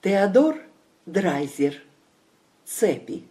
Теодор Драйзер. Цепи.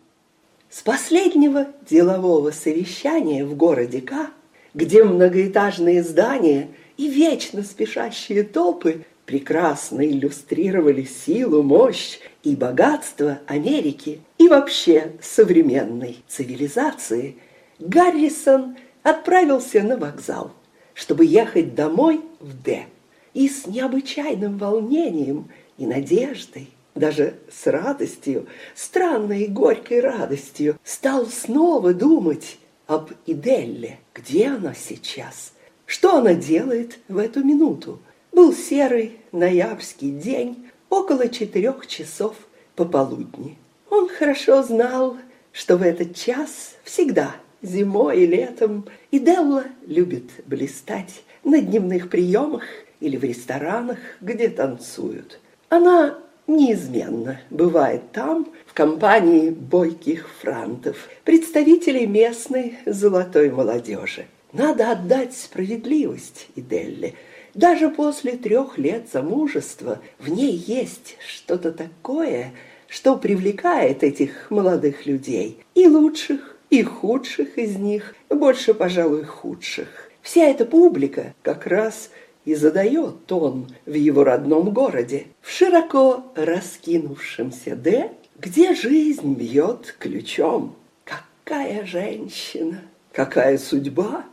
С последнего делового совещания в городе К, где многоэтажные здания и вечно спешащие толпы прекрасно иллюстрировали силу, мощь и богатство Америки и вообще современной цивилизации, Гаррисон отправился на вокзал, чтобы ехать домой в Д. И с необычайным волнением и надеждой, даже с радостью, странной и горькой радостью, стал снова думать об Иделле. Где она сейчас? Что она делает в эту минуту? Был серый ноябрьский день, около четырех часов пополудни. Он хорошо знал, что в этот час всегда, зимой и летом, Иделла любит блистать на дневных приемах или в ресторанах, где танцуют. Она неизменно бывает там, в компании бойких франтов, представителей местной золотой молодежи. Надо отдать справедливость Иделле – даже после трех лет замужества в ней есть что-то такое, что привлекает этих молодых людей, и лучших, и худших из них, больше, пожалуй, худших. Вся эта публика как раз и задает тон в его родном городе, в широко раскинувшемся «Д», где жизнь бьет ключом. Какая женщина, какая судьба!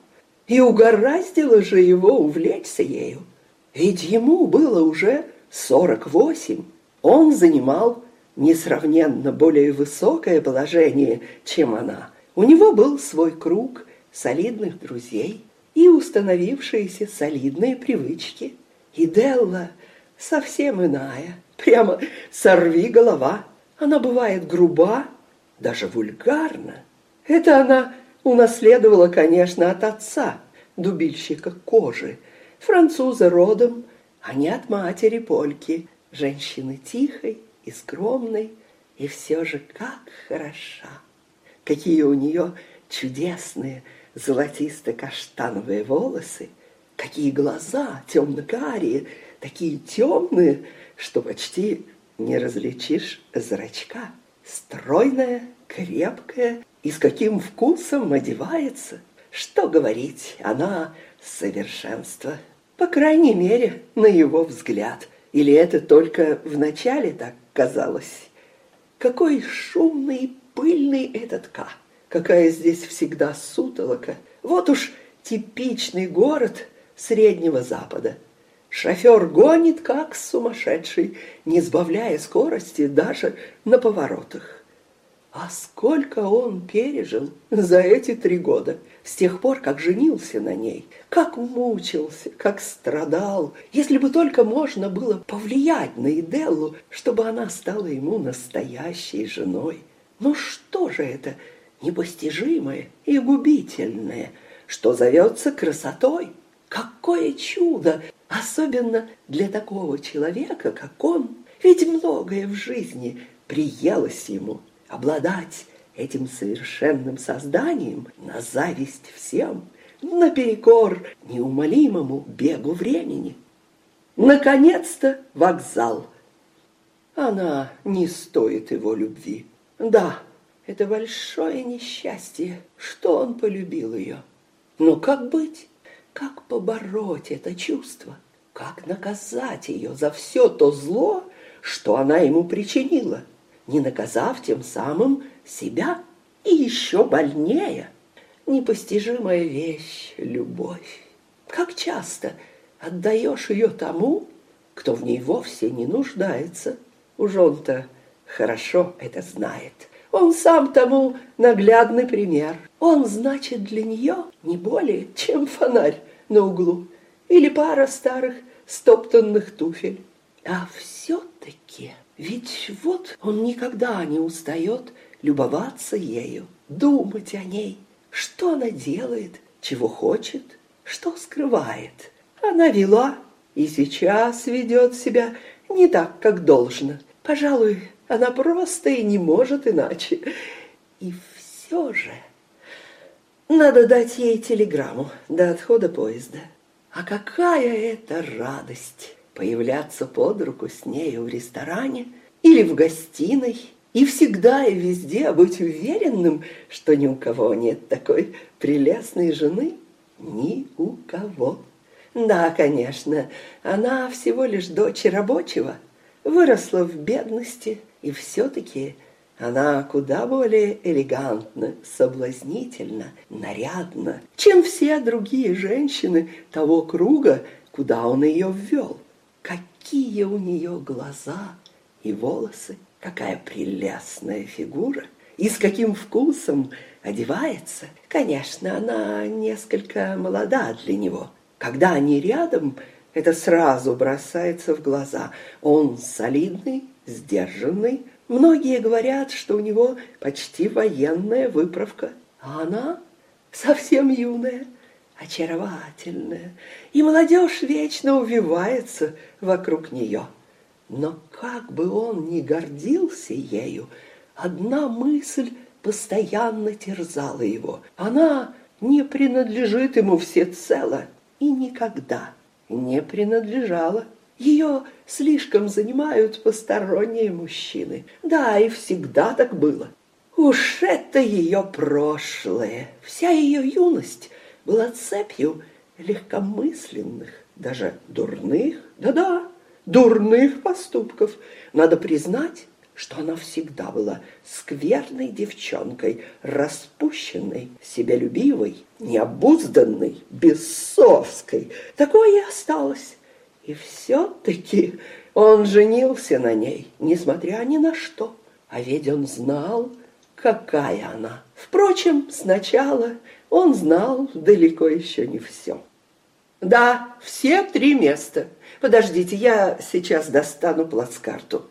И угораздило же его увлечься ею. Ведь ему было уже сорок восемь. Он занимал несравненно более высокое положение, чем она. У него был свой круг солидных друзей и установившиеся солидные привычки. И Делла совсем иная, прямо сорви голова. Она бывает груба, даже вульгарна. Это она Унаследовала, конечно, от отца, дубильщика кожи, француза родом, а не от матери польки, женщины тихой и скромной, и все же как хороша. Какие у нее чудесные золотисто-каштановые волосы, какие глаза темно-карие, такие темные, что почти не различишь зрачка. Стройная, крепкая, и с каким вкусом одевается. Что говорить, она совершенство. По крайней мере, на его взгляд. Или это только вначале так казалось? Какой шумный пыльный этот К. Какая здесь всегда сутолока. Вот уж типичный город Среднего Запада. Шофер гонит, как сумасшедший, не сбавляя скорости даже на поворотах. А сколько он пережил за эти три года, с тех пор, как женился на ней, как мучился, как страдал. Если бы только можно было повлиять на Иделлу, чтобы она стала ему настоящей женой. Но что же это непостижимое и губительное, что зовется красотой? Какое чудо! Особенно для такого человека, как он. Ведь многое в жизни приелось ему – обладать этим совершенным созданием на зависть всем, наперекор неумолимому бегу времени. Наконец-то вокзал. Она не стоит его любви. Да, это большое несчастье, что он полюбил ее. Но как быть? Как побороть это чувство? Как наказать ее за все то зло, что она ему причинила? не наказав тем самым себя и еще больнее. Непостижимая вещь — любовь. Как часто отдаешь ее тому, кто в ней вовсе не нуждается. Уж он-то хорошо это знает. Он сам тому наглядный пример. Он, значит, для нее не более, чем фонарь на углу или пара старых стоптанных туфель. А все-таки ведь вот он никогда не устает любоваться ею, думать о ней, что она делает, чего хочет, что скрывает. Она вела и сейчас ведет себя не так, как должно. Пожалуй, она просто и не может иначе. И все же надо дать ей телеграмму до отхода поезда. А какая это радость! появляться под руку с нею в ресторане или в гостиной, и всегда и везде быть уверенным, что ни у кого нет такой прелестной жены, ни у кого. Да, конечно, она всего лишь дочь рабочего, выросла в бедности, и все-таки она куда более элегантна, соблазнительна, нарядна, чем все другие женщины того круга, куда он ее ввел. Какие у нее глаза и волосы, какая прелестная фигура, и с каким вкусом одевается. Конечно, она несколько молода для него. Когда они рядом, это сразу бросается в глаза. Он солидный, сдержанный, Многие говорят, что у него почти военная выправка, а она совсем юная, очаровательная, и молодежь вечно увивается вокруг нее. Но как бы он ни гордился ею, одна мысль постоянно терзала его. Она не принадлежит ему всецело и никогда не принадлежала. Ее слишком занимают посторонние мужчины. Да, и всегда так было. Уж это ее прошлое. Вся ее юность была цепью легкомысленных, даже дурных, да-да, дурных поступков. Надо признать, что она всегда была скверной девчонкой, распущенной, себялюбивой, необузданной, бесовской. Такой и осталась. И все-таки он женился на ней, несмотря ни на что. А ведь он знал, какая она. Впрочем, сначала он знал далеко еще не все. Да, все три места. Подождите, я сейчас достану плацкарту.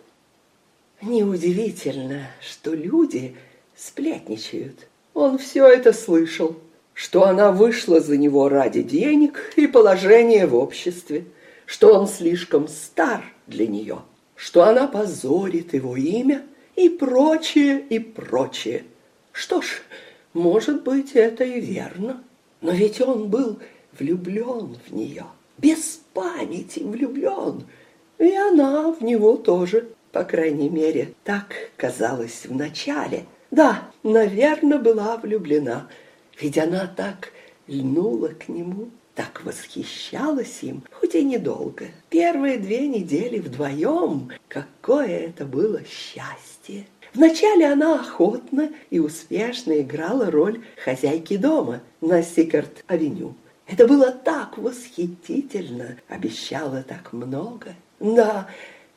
Неудивительно, что люди сплетничают. Он все это слышал, что она вышла за него ради денег и положения в обществе что он слишком стар для нее, что она позорит его имя и прочее, и прочее. Что ж, может быть, это и верно, но ведь он был влюблен в нее, без памяти влюблен, и она в него тоже, по крайней мере, так казалось вначале. Да, наверное, была влюблена, ведь она так льнула к нему, так восхищалась им, хоть и недолго. Первые две недели вдвоем, какое это было счастье! Вначале она охотно и успешно играла роль хозяйки дома на Сикард-авеню. Это было так восхитительно, обещала так много. Да,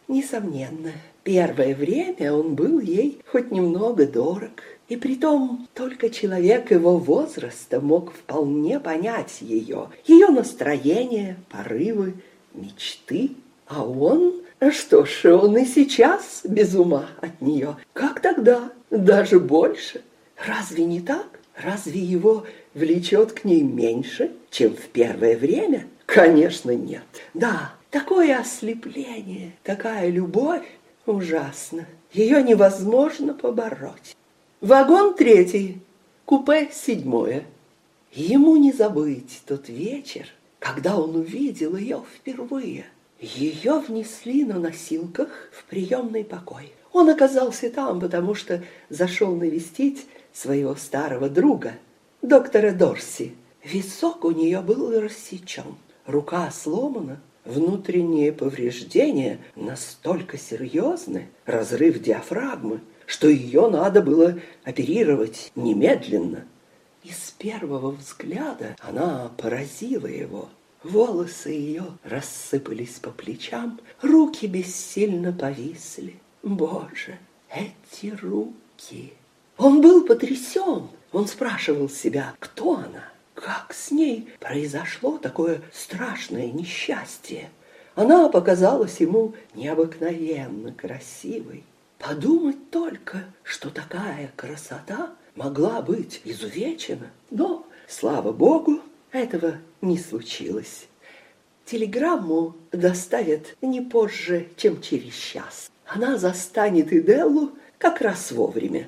несомненно, первое время он был ей хоть немного дорог – и притом только человек его возраста мог вполне понять ее, ее настроение, порывы, мечты. А он, что ж, он и сейчас без ума от нее. Как тогда? Даже больше. Разве не так? Разве его влечет к ней меньше, чем в первое время? Конечно, нет. Да, такое ослепление, такая любовь ужасно. Ее невозможно побороть. Вагон третий, купе седьмое. Ему не забыть тот вечер, когда он увидел ее впервые. Ее внесли на носилках в приемный покой. Он оказался там, потому что зашел навестить своего старого друга, доктора Дорси. Висок у нее был рассечен, рука сломана, внутренние повреждения настолько серьезны, разрыв диафрагмы, что ее надо было оперировать немедленно. И с первого взгляда она поразила его. Волосы ее рассыпались по плечам, руки бессильно повисли. Боже, эти руки! Он был потрясен. Он спрашивал себя, кто она, как с ней произошло такое страшное несчастье. Она показалась ему необыкновенно красивой. Подумать только, что такая красота могла быть изувечена. Но, слава богу, этого не случилось. Телеграмму доставят не позже, чем через час. Она застанет Иделлу как раз вовремя.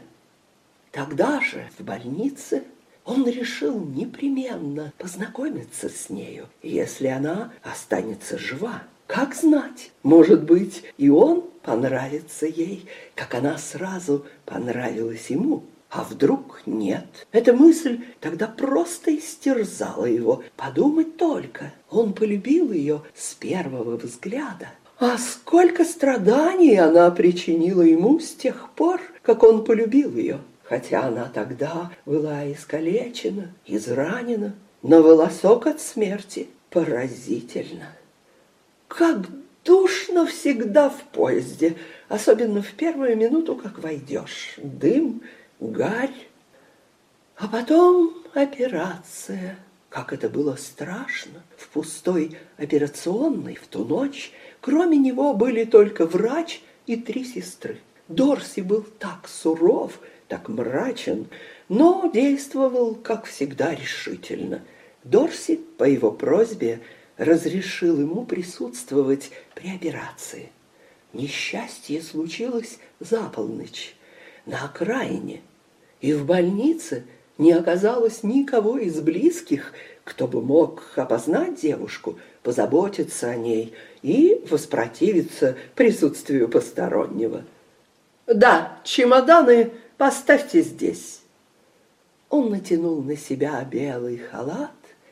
Тогда же в больнице он решил непременно познакомиться с нею, если она останется жива. Как знать, может быть, и он понравится ей, как она сразу понравилась ему. А вдруг нет? Эта мысль тогда просто истерзала его. Подумать только, он полюбил ее с первого взгляда. А сколько страданий она причинила ему с тех пор, как он полюбил ее. Хотя она тогда была искалечена, изранена, на волосок от смерти. Поразительно. Как душно всегда в поезде, особенно в первую минуту, как войдешь. Дым, гарь, а потом операция. Как это было страшно! В пустой операционной в ту ночь кроме него были только врач и три сестры. Дорси был так суров, так мрачен, но действовал, как всегда, решительно. Дорси, по его просьбе, разрешил ему присутствовать при операции. Несчастье случилось за полночь на окраине, и в больнице не оказалось никого из близких, кто бы мог опознать девушку, позаботиться о ней и воспротивиться присутствию постороннего. «Да, чемоданы поставьте здесь». Он натянул на себя белый халат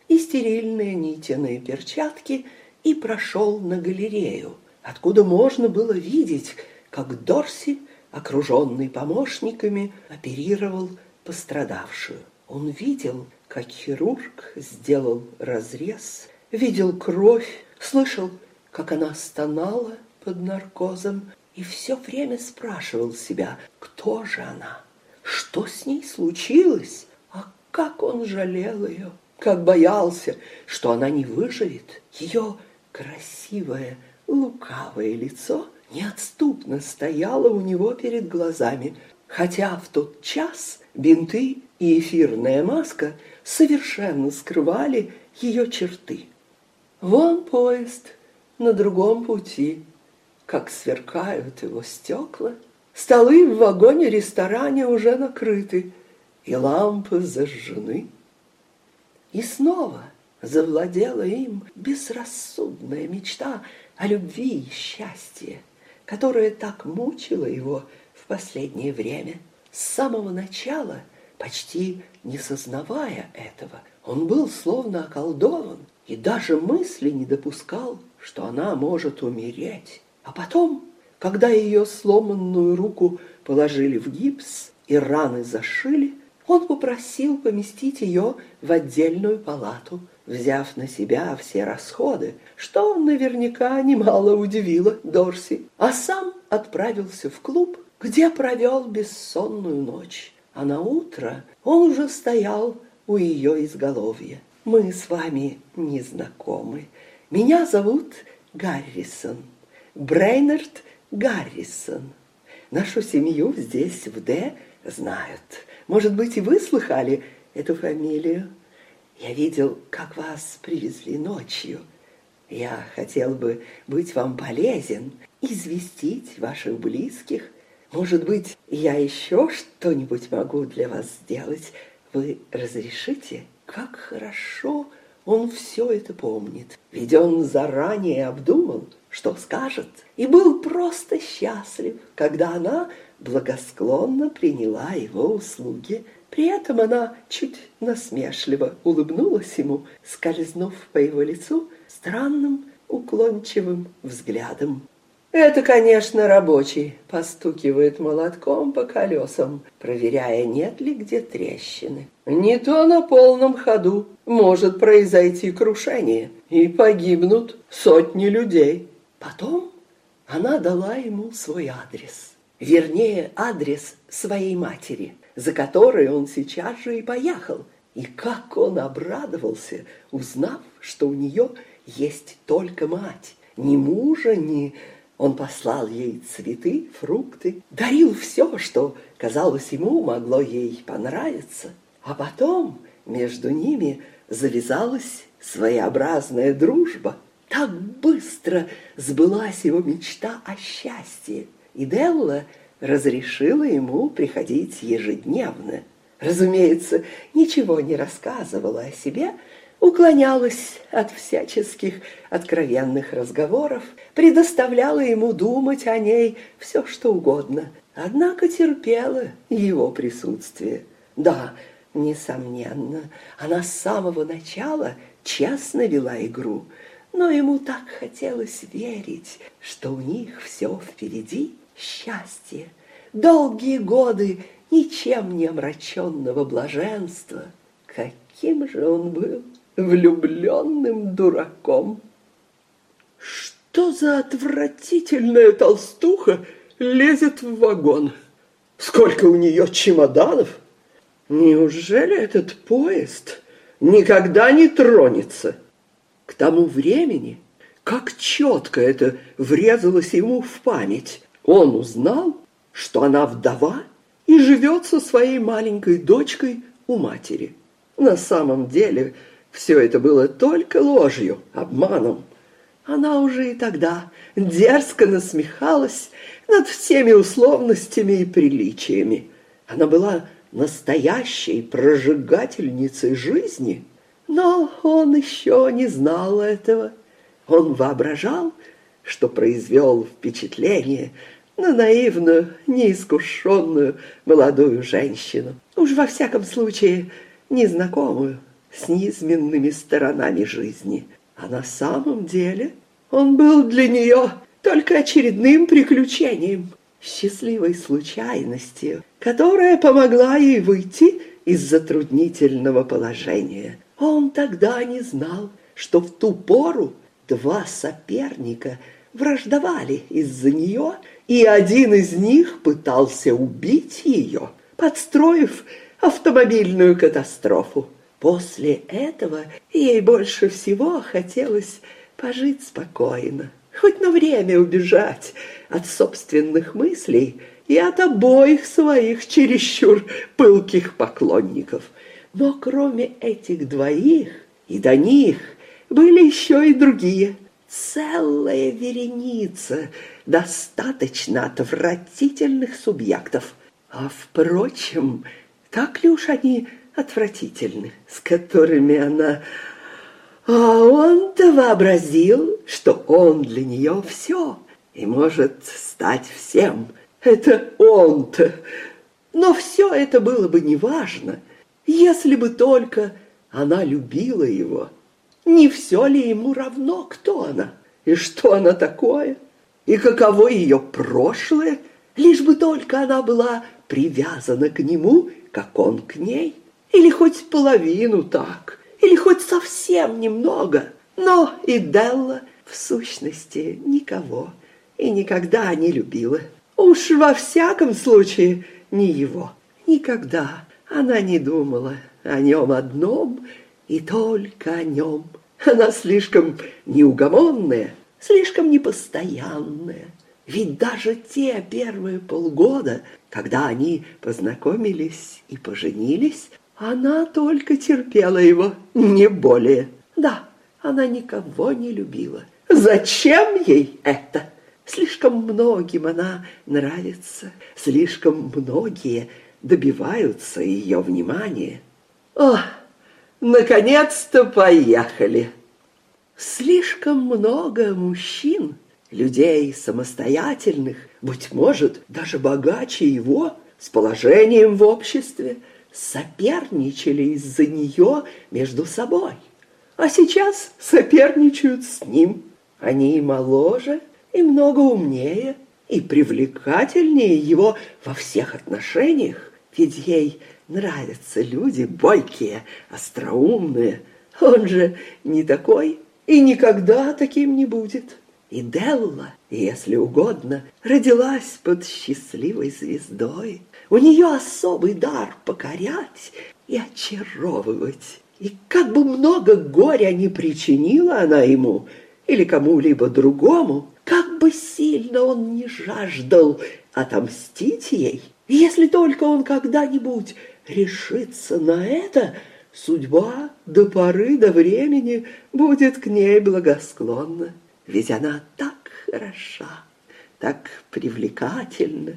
и стерильные нитяные перчатки и прошел на галерею, откуда можно было видеть, как Дорси окруженный помощниками, оперировал пострадавшую. Он видел, как хирург сделал разрез, видел кровь, слышал, как она стонала под наркозом, и все время спрашивал себя, кто же она, что с ней случилось, а как он жалел ее, как боялся, что она не выживет. Ее красивое, лукавое лицо неотступно стояла у него перед глазами, хотя в тот час бинты и эфирная маска совершенно скрывали ее черты. Вон поезд на другом пути, как сверкают его стекла. Столы в вагоне-ресторане уже накрыты, и лампы зажжены. И снова завладела им безрассудная мечта о любви и счастье которая так мучила его в последнее время. С самого начала, почти не сознавая этого, он был словно околдован и даже мысли не допускал, что она может умереть. А потом, когда ее сломанную руку положили в гипс и раны зашили, он попросил поместить ее в отдельную палату, взяв на себя все расходы, что наверняка немало удивило Дорси, а сам отправился в клуб, где провел бессонную ночь. А на утро он уже стоял у ее изголовья. Мы с вами не знакомы. Меня зовут Гаррисон, Брейнард Гаррисон. Нашу семью здесь, в Д, знают. Может быть, и вы слыхали эту фамилию? Я видел, как вас привезли ночью. Я хотел бы быть вам полезен, известить ваших близких. Может быть, я еще что-нибудь могу для вас сделать. Вы разрешите? Как хорошо он все это помнит. Ведь он заранее обдумал, что скажет, и был просто счастлив, когда она благосклонно приняла его услуги. При этом она чуть насмешливо улыбнулась ему, скользнув по его лицу странным уклончивым взглядом. Это, конечно, рабочий постукивает молотком по колесам, проверяя, нет ли где трещины. Не то на полном ходу может произойти крушение, и погибнут сотни людей. Потом она дала ему свой адрес. Вернее, адрес своей матери, за которой он сейчас же и поехал. И как он обрадовался, узнав, что у нее есть только мать. Ни мужа, ни он послал ей цветы, фрукты, дарил все, что, казалось ему, могло ей понравиться. А потом между ними завязалась своеобразная дружба. Так быстро сбылась его мечта о счастье, и Делла разрешила ему приходить ежедневно. Разумеется, ничего не рассказывала о себе, уклонялась от всяческих откровенных разговоров, предоставляла ему думать о ней все, что угодно, однако терпела его присутствие. Да, несомненно, она с самого начала честно вела игру, но ему так хотелось верить, что у них все впереди счастье, долгие годы ничем не омраченного блаженства. Каким же он был влюбленным дураком! Что за отвратительная толстуха лезет в вагон? Сколько у нее чемоданов! Неужели этот поезд никогда не тронется? К тому времени, как четко это врезалось ему в память, он узнал, что она вдова и живет со своей маленькой дочкой у матери. На самом деле все это было только ложью, обманом. Она уже и тогда дерзко насмехалась над всеми условностями и приличиями. Она была настоящей прожигательницей жизни, но он еще не знал этого. Он воображал, что произвел впечатление на наивную, неискушенную молодую женщину. Уж во всяком случае, незнакомую с низменными сторонами жизни. А на самом деле он был для нее только очередным приключением, счастливой случайностью, которая помогла ей выйти из затруднительного положения. Он тогда не знал, что в ту пору два соперника враждовали из-за нее, и один из них пытался убить ее, подстроив автомобильную катастрофу. После этого ей больше всего хотелось пожить спокойно, хоть на время убежать от собственных мыслей и от обоих своих чересчур пылких поклонников. Но кроме этих двоих и до них были еще и другие. Целая вереница достаточно отвратительных субъектов. А впрочем, так ли уж они отвратительны, с которыми она... А он-то вообразил, что он для нее все и может стать всем. Это он-то. Но все это было бы неважно, если бы только она любила его. Не все ли ему равно, кто она и что она такое, и каково ее прошлое, лишь бы только она была привязана к нему, как он к ней. Или хоть половину так, или хоть совсем немного. Но и Делла в сущности никого и никогда не любила. Уж во всяком случае не его. Никогда она не думала о нем одном и только о нем. Она слишком неугомонная, слишком непостоянная. Ведь даже те первые полгода, когда они познакомились и поженились, она только терпела его, не более. Да, она никого не любила. Зачем ей это? Слишком многим она нравится, слишком многие добиваются ее внимания. О, наконец-то поехали! Слишком много мужчин, людей самостоятельных, быть может, даже богаче его, с положением в обществе, соперничали из-за нее между собой, а сейчас соперничают с ним. Они и моложе, и много умнее, и привлекательнее его во всех отношениях, ведь ей нравятся люди бойкие, остроумные. Он же не такой и никогда таким не будет. И Делла, если угодно, родилась под счастливой звездой. У нее особый дар покорять и очаровывать. И как бы много горя не причинила она ему или кому-либо другому, как бы сильно он не жаждал отомстить ей, если только он когда-нибудь решится на это, судьба до поры до времени будет к ней благосклонна ведь она так хороша, так привлекательна.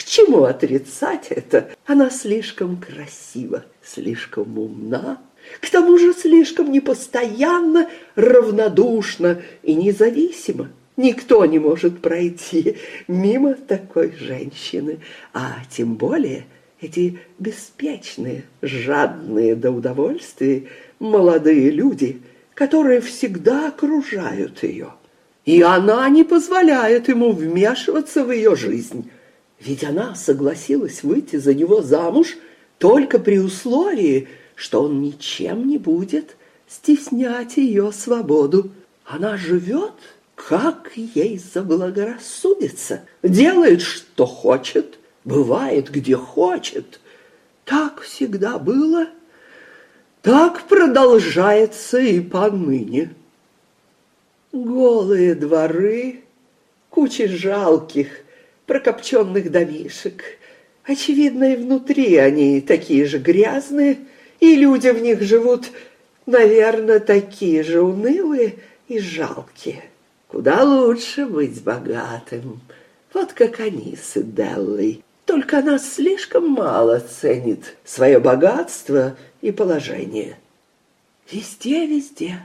К чему отрицать это? Она слишком красива, слишком умна, К тому же слишком непостоянно, равнодушно и независимо. Никто не может пройти мимо такой женщины, а тем более эти беспечные, жадные до удовольствия молодые люди, которые всегда окружают ее. И она не позволяет ему вмешиваться в ее жизнь, ведь она согласилась выйти за него замуж только при условии, что он ничем не будет стеснять ее свободу. Она живет, как ей заблагорассудится, делает, что хочет, бывает, где хочет. Так всегда было, так продолжается и поныне. Голые дворы, кучи жалких, прокопченных домишек. Очевидно, и внутри они такие же грязные, и люди в них живут, наверное, такие же унылые и жалкие. Куда лучше быть богатым, вот как они с Эделлой. Только она слишком мало ценит свое богатство и положение. Везде, везде,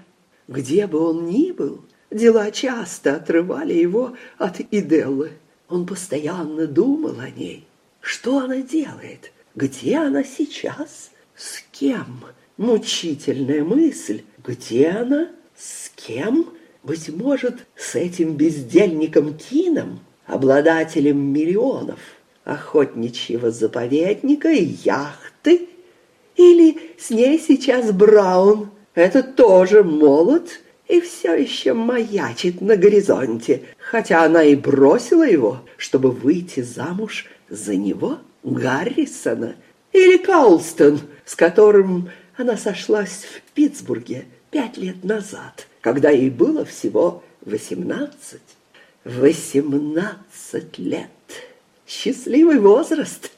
где бы он ни был, дела часто отрывали его от Иделлы. Он постоянно думал о ней. Что она делает? Где она сейчас? С кем? Мучительная мысль. Где она? С кем? Быть может, с этим бездельником Кином, обладателем миллионов, охотничьего заповедника и яхты? Или с ней сейчас Браун? Это тоже молод и все еще маячит на горизонте, хотя она и бросила его, чтобы выйти замуж за него, Гаррисона, или Каулстон, с которым она сошлась в Питтсбурге пять лет назад, когда ей было всего восемнадцать. Восемнадцать лет. Счастливый возраст.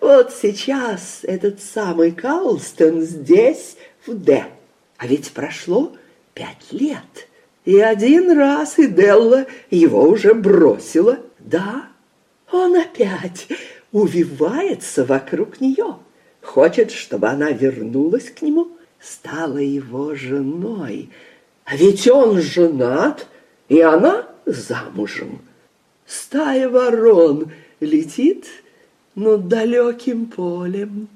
Вот сейчас этот самый Каулстон здесь, в Д. А ведь прошло пять лет. И один раз и Делла его уже бросила. Да, он опять увивается вокруг нее. Хочет, чтобы она вернулась к нему, стала его женой. А ведь он женат, и она замужем. Стая ворон летит над далеким полем.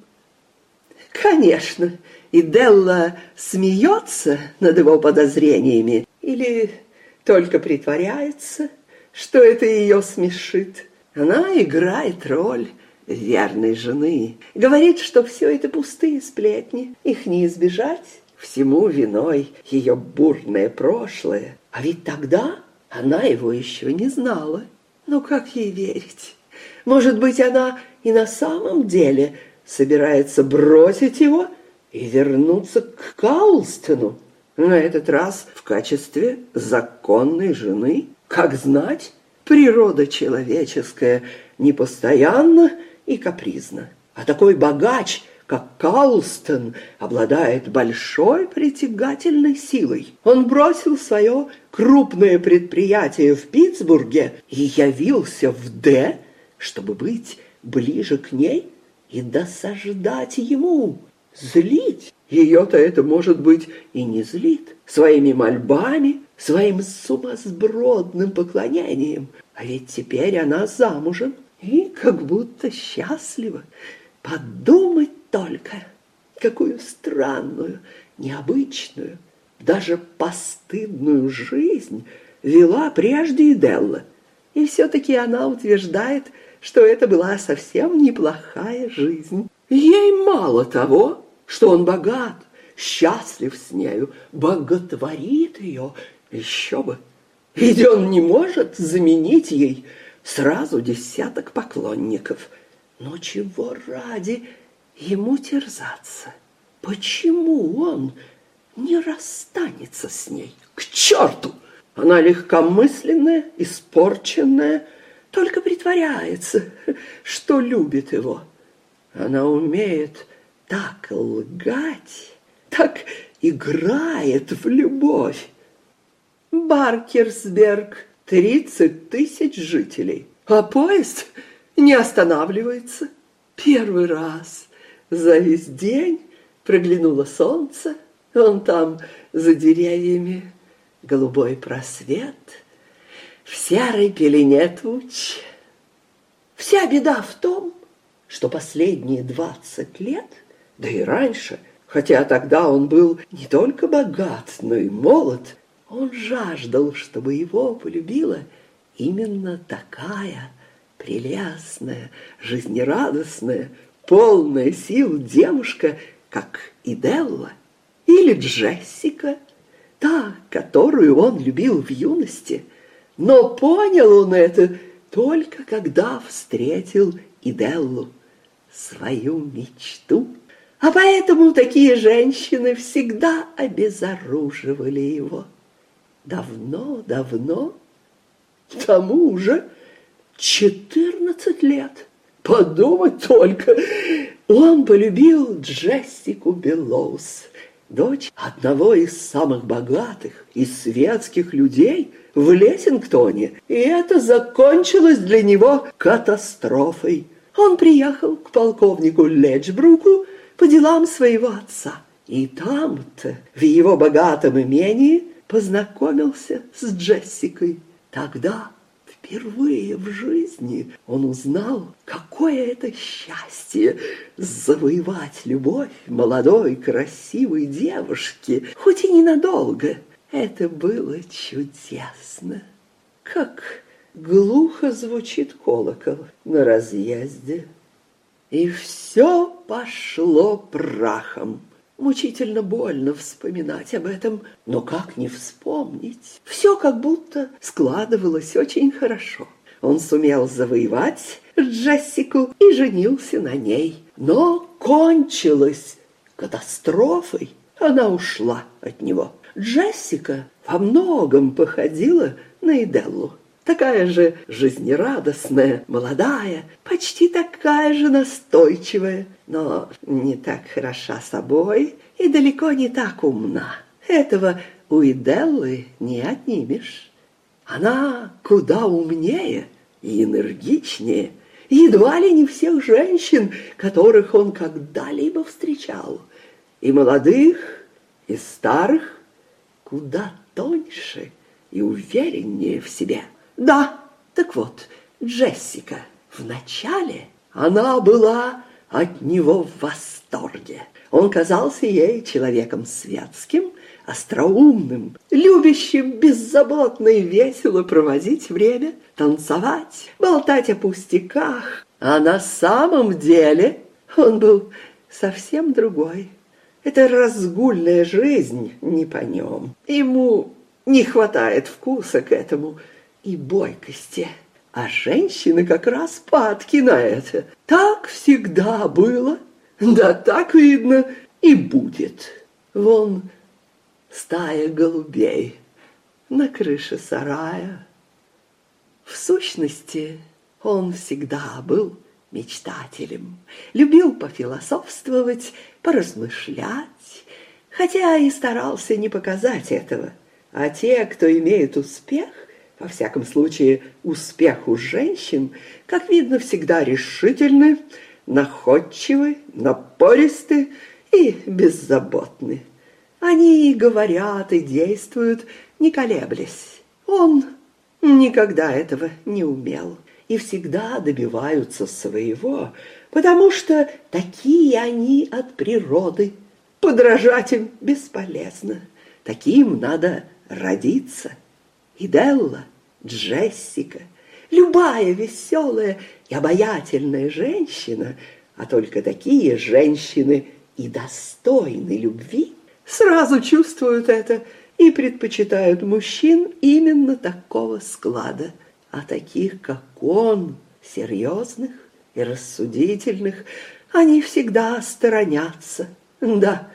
Конечно, и Делла смеется над его подозрениями или только притворяется, что это ее смешит. Она играет роль верной жены. Говорит, что все это пустые сплетни, их не избежать. Всему виной ее бурное прошлое. А ведь тогда она его еще не знала. Ну как ей верить? Может быть, она и на самом деле собирается бросить его и вернуться к Каулстону, на этот раз в качестве законной жены. Как знать, природа человеческая непостоянна и капризна. А такой богач, как Каулстон, обладает большой притягательной силой. Он бросил свое крупное предприятие в Питтсбурге и явился в Д, чтобы быть ближе к ней и досаждать ему злить. Ее-то это, может быть, и не злит своими мольбами, своим сумасбродным поклонением. А ведь теперь она замужем и как будто счастлива. Подумать только, какую странную, необычную, даже постыдную жизнь вела прежде Иделла. И все-таки она утверждает, что это была совсем неплохая жизнь. Ей мало того, что он богат, счастлив с нею, боготворит ее, еще бы. Ведь он не может заменить ей сразу десяток поклонников. Но чего ради ему терзаться? Почему он не расстанется с ней? К черту! Она легкомысленная, испорченная, только притворяется, что любит его. Она умеет так лгать, так играет в любовь. Баркерсберг – тридцать тысяч жителей, а поезд не останавливается. Первый раз за весь день проглянуло солнце, вон там за деревьями голубой просвет, в серой пелене туч. Вся беда в том, что последние двадцать лет, да и раньше, хотя тогда он был не только богат, но и молод, он жаждал, чтобы его полюбила именно такая прелестная, жизнерадостная, полная сил девушка, как Иделла или Джессика, та, которую он любил в юности. Но понял он это только когда встретил Иделлу, свою мечту. А поэтому такие женщины всегда обезоруживали его. Давно-давно, тому уже четырнадцать лет. Подумать только, он полюбил Джессику Белоус, дочь одного из самых богатых и светских людей в Лессингтоне, и это закончилось для него катастрофой. Он приехал к полковнику Леджбруку по делам своего отца, и там-то, в его богатом имении, познакомился с Джессикой. Тогда Впервые в жизни он узнал, какое это счастье завоевать любовь молодой красивой девушки, хоть и ненадолго. Это было чудесно. Как глухо звучит колокол на разъезде. И все пошло прахом. Мучительно больно вспоминать об этом, но как не вспомнить? Все как будто складывалось очень хорошо. Он сумел завоевать Джессику и женился на ней. Но кончилось катастрофой. Она ушла от него. Джессика во многом походила на Иделлу такая же жизнерадостная, молодая, почти такая же настойчивая, но не так хороша собой и далеко не так умна. Этого у Иделлы не отнимешь. Она куда умнее и энергичнее, едва ли не всех женщин, которых он когда-либо встречал, и молодых, и старых, куда тоньше и увереннее в себе. Да, так вот, Джессика. Вначале она была от него в восторге. Он казался ей человеком светским, остроумным, любящим беззаботно и весело проводить время, танцевать, болтать о пустяках. А на самом деле он был совсем другой. Это разгульная жизнь не по нем. Ему не хватает вкуса к этому – и бойкости. А женщины как раз падки на это. Так всегда было, да так, видно, и будет. Вон стая голубей на крыше сарая. В сущности, он всегда был мечтателем, любил пофилософствовать, поразмышлять, хотя и старался не показать этого. А те, кто имеет успех, во всяком случае, успех у женщин, как видно, всегда решительны, находчивы, напористы и беззаботны. Они и говорят, и действуют, не колеблясь. Он никогда этого не умел и всегда добиваются своего, потому что такие они от природы. Подражать им бесполезно. Таким надо родиться – и Делла, Джессика, любая веселая и обаятельная женщина, а только такие женщины и достойны любви, сразу чувствуют это и предпочитают мужчин именно такого склада, а таких, как он, серьезных и рассудительных, они всегда сторонятся. Да,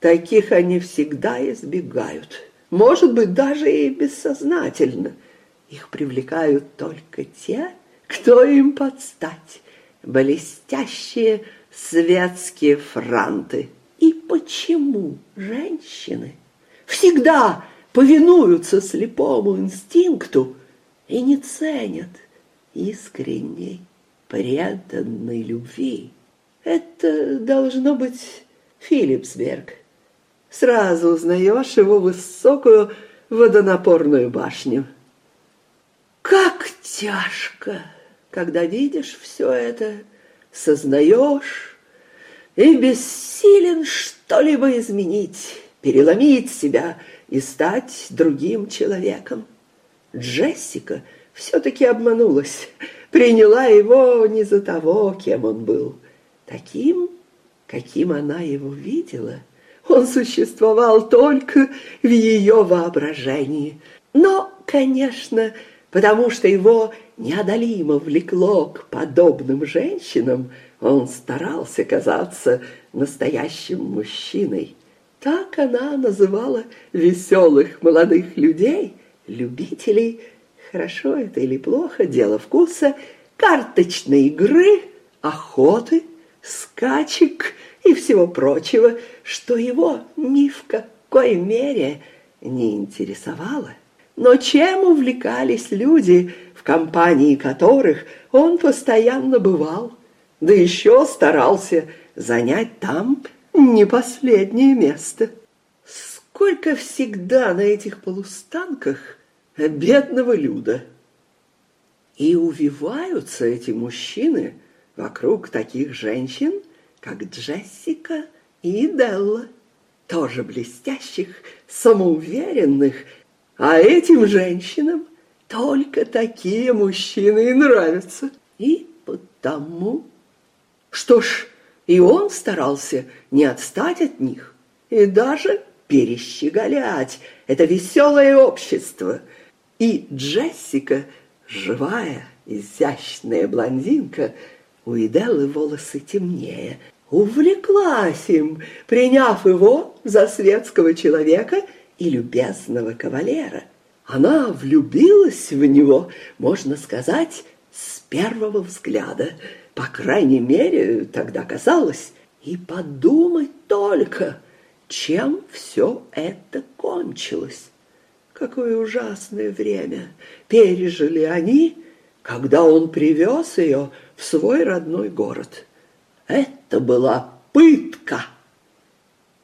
таких они всегда избегают может быть, даже и бессознательно. Их привлекают только те, кто им подстать, блестящие светские франты. И почему женщины всегда повинуются слепому инстинкту и не ценят искренней, преданной любви? Это должно быть Филипсберг. Сразу узнаешь его высокую водонапорную башню. Как тяжко, когда видишь все это, сознаешь и бессилен что-либо изменить, переломить себя и стать другим человеком. Джессика все-таки обманулась, приняла его не за того, кем он был, таким, каким она его видела. Он существовал только в ее воображении. Но, конечно, потому что его неодолимо влекло к подобным женщинам, он старался казаться настоящим мужчиной. Так она называла веселых молодых людей, любителей, хорошо это или плохо, дело вкуса, карточной игры, охоты, скачек и всего прочего, что его ни в какой мере не интересовало. Но чем увлекались люди, в компании которых он постоянно бывал, да еще старался занять там не последнее место. Сколько всегда на этих полустанках бедного люда. И увиваются эти мужчины вокруг таких женщин, как Джессика и Делла, тоже блестящих, самоуверенных, а этим женщинам только такие мужчины и нравятся. И потому... Что ж, и он старался не отстать от них и даже перещеголять это веселое общество. И Джессика, живая, изящная блондинка, у волосы темнее, увлеклась им, приняв его за светского человека и любезного кавалера. Она влюбилась в него, можно сказать, с первого взгляда – по крайней мере, тогда казалось. И подумать только, чем все это кончилось. Какое ужасное время пережили они, когда он привез ее в свой родной город. Это была пытка.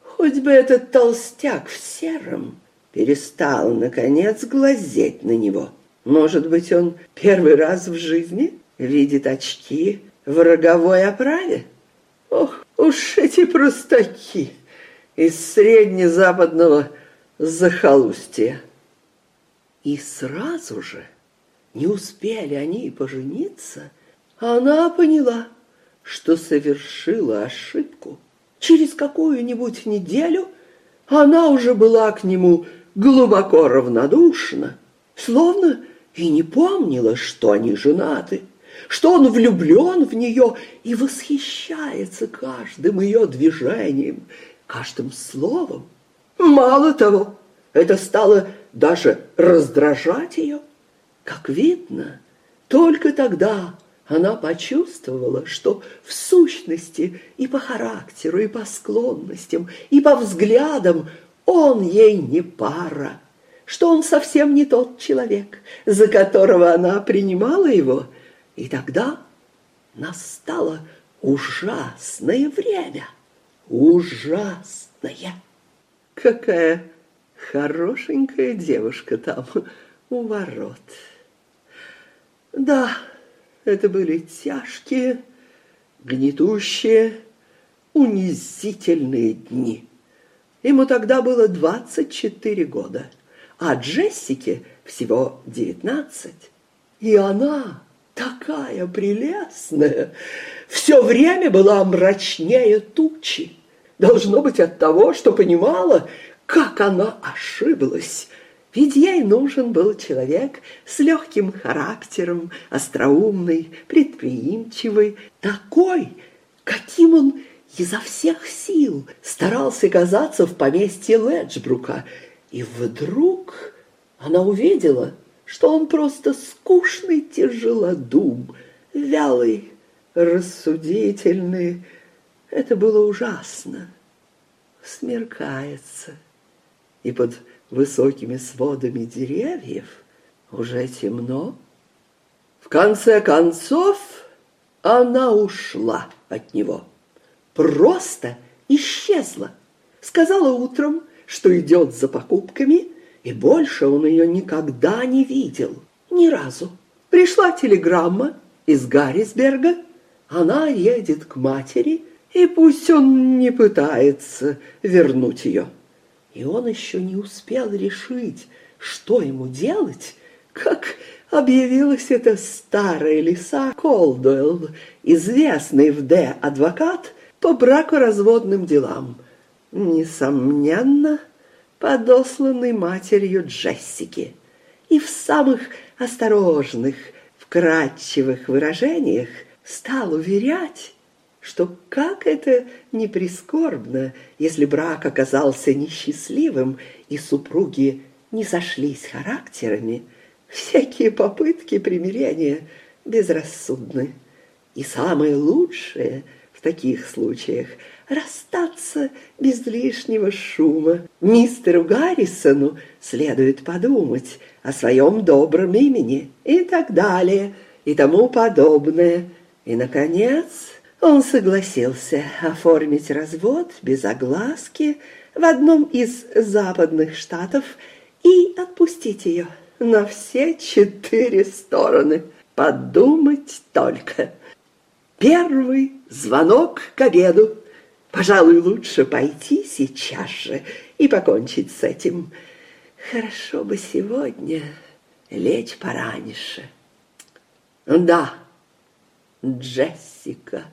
Хоть бы этот толстяк в сером перестал, наконец, глазеть на него. Может быть, он первый раз в жизни видит очки в роговой оправе? Ох, уж эти простаки из среднезападного захолустья. И сразу же, не успели они пожениться, она поняла, что совершила ошибку. Через какую-нибудь неделю она уже была к нему глубоко равнодушна, словно и не помнила, что они женаты что он влюблен в нее и восхищается каждым ее движением, каждым словом. Мало того, это стало даже раздражать ее. Как видно, только тогда она почувствовала, что в сущности и по характеру, и по склонностям, и по взглядам он ей не пара, что он совсем не тот человек, за которого она принимала его – и тогда настало ужасное время. Ужасное. Какая хорошенькая девушка там у ворот. Да, это были тяжкие, гнетущие, унизительные дни. Ему тогда было 24 года, а Джессике всего 19. И она такая прелестная, все время была мрачнее тучи. Должно быть от того, что понимала, как она ошиблась. Ведь ей нужен был человек с легким характером, остроумный, предприимчивый, такой, каким он изо всех сил старался казаться в поместье Леджбрука. И вдруг она увидела – что он просто скучный тяжелодум, вялый, рассудительный. Это было ужасно. Смеркается, и под высокими сводами деревьев уже темно. В конце концов она ушла от него. Просто исчезла. Сказала утром, что идет за покупками, и больше он ее никогда не видел. Ни разу. Пришла телеграмма из Гаррисберга. Она едет к матери, и пусть он не пытается вернуть ее. И он еще не успел решить, что ему делать, как объявилась эта старая лиса Колдуэлл, известный в Д адвокат по бракоразводным делам. Несомненно, подосланный матерью Джессики. И в самых осторожных, вкрадчивых выражениях стал уверять, что как это не прискорбно, если брак оказался несчастливым и супруги не сошлись характерами, всякие попытки примирения безрассудны. И самое лучшее в таких случаях – расстаться без лишнего шума. Мистеру Гаррисону следует подумать о своем добром имени и так далее, и тому подобное. И, наконец, он согласился оформить развод без огласки в одном из западных штатов – и отпустить ее на все четыре стороны. Подумать только. Первый звонок к обеду. Пожалуй, лучше пойти сейчас же и покончить с этим. Хорошо бы сегодня лечь пораньше. Да, Джессика.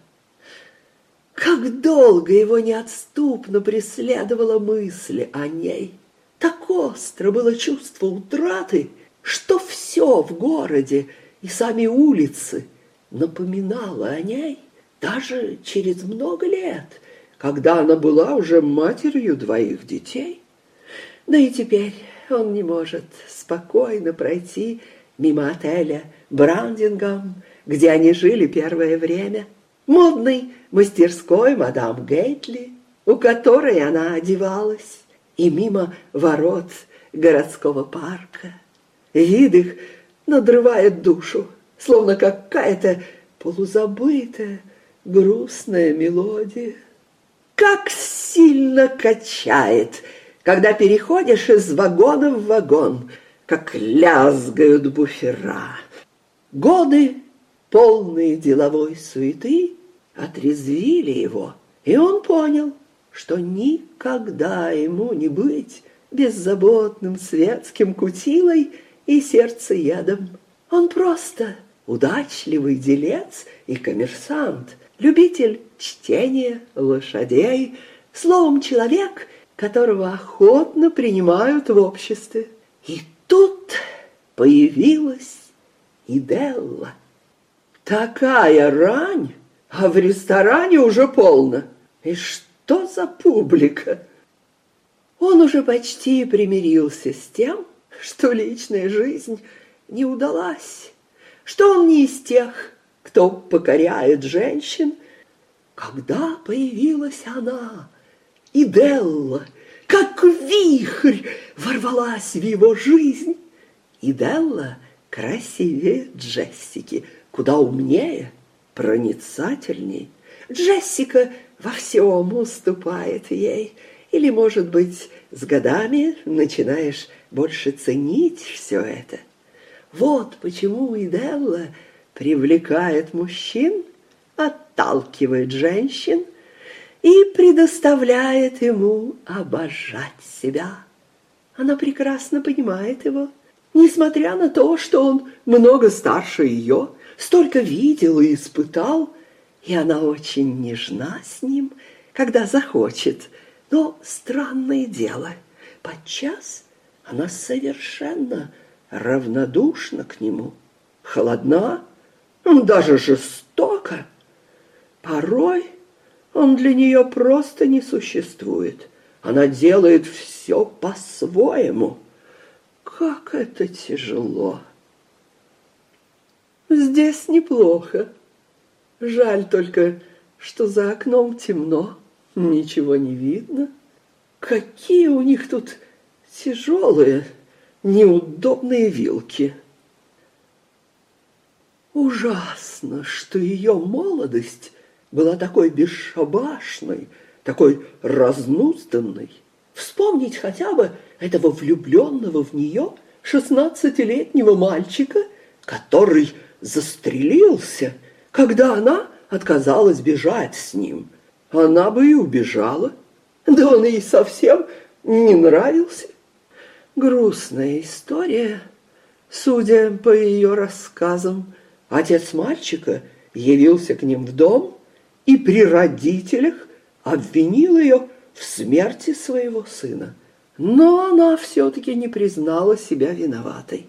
Как долго его неотступно преследовала мысль о ней. Так остро было чувство утраты, что все в городе и сами улицы напоминало о ней даже через много лет, когда она была уже матерью двоих детей. Да и теперь он не может спокойно пройти мимо отеля Брандингам, где они жили первое время, модной мастерской мадам Гейтли, у которой она одевалась, и мимо ворот городского парка. Вид их надрывает душу, словно какая-то полузабытая грустная мелодия. Как сильно качает, когда переходишь из вагона в вагон, как лязгают буфера. Годы, полные деловой суеты, отрезвили его, и он понял, что никогда ему не быть беззаботным светским кутилой и сердцеедом. Он просто удачливый делец и коммерсант, любитель чтения, лошадей, словом, человек, которого охотно принимают в обществе. И тут появилась Иделла. Такая рань, а в ресторане уже полно. И что? за публика? Он уже почти примирился с тем, что личная жизнь не удалась, что он не из тех, кто покоряет женщин. Когда появилась она, Иделла, как вихрь ворвалась в его жизнь. Иделла красивее Джессики, куда умнее, проницательней. Джессика во всем уступает ей. Или, может быть, с годами начинаешь больше ценить все это. Вот почему Иделла привлекает мужчин, отталкивает женщин и предоставляет ему обожать себя. Она прекрасно понимает его, несмотря на то, что он много старше ее, столько видел и испытал – и она очень нежна с ним, когда захочет. Но странное дело, подчас она совершенно равнодушна к нему, холодна, даже жестока. Порой он для нее просто не существует. Она делает все по-своему. Как это тяжело. Здесь неплохо. Жаль только, что за окном темно, ничего не видно. Какие у них тут тяжелые, неудобные вилки. Ужасно, что ее молодость была такой бесшабашной, такой разнузданной. Вспомнить хотя бы этого влюбленного в нее шестнадцатилетнего мальчика, который застрелился, когда она отказалась бежать с ним. Она бы и убежала. Да он ей совсем не нравился. Грустная история, судя по ее рассказам. Отец мальчика явился к ним в дом и при родителях обвинил ее в смерти своего сына. Но она все-таки не признала себя виноватой.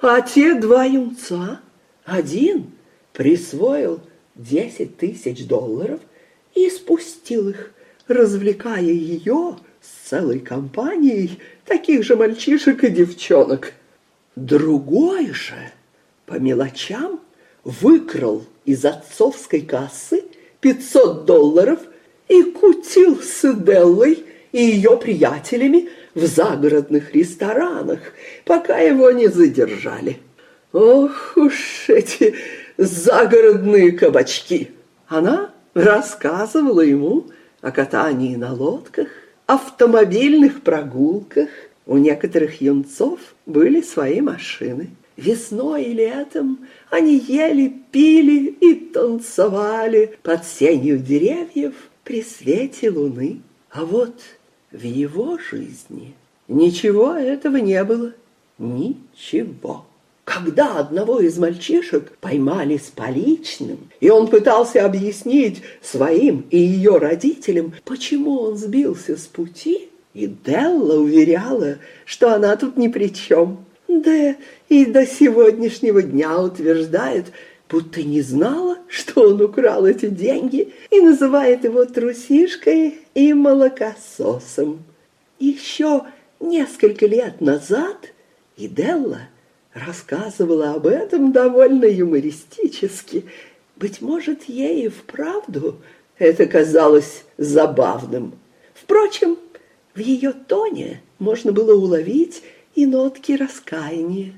А те два юнца, один присвоил десять тысяч долларов и спустил их, развлекая ее с целой компанией таких же мальчишек и девчонок. Другой же по мелочам выкрал из отцовской кассы 500 долларов и кутил с Деллой и ее приятелями в загородных ресторанах, пока его не задержали. Ох уж эти загородные кабачки! Она рассказывала ему о катании на лодках, автомобильных прогулках. У некоторых юнцов были свои машины. Весной и летом они ели, пили и танцевали под сенью деревьев при свете луны. А вот в его жизни ничего этого не было. Ничего. Когда одного из мальчишек поймали с поличным, и он пытался объяснить своим и ее родителям, почему он сбился с пути, и Делла уверяла, что она тут ни при чем. Да и до сегодняшнего дня утверждает, будто не знала, что он украл эти деньги и называет его трусишкой и молокососом. Еще несколько лет назад Иделла рассказывала об этом довольно юмористически. Быть может, ей и вправду это казалось забавным. Впрочем, в ее тоне можно было уловить и нотки раскаяния.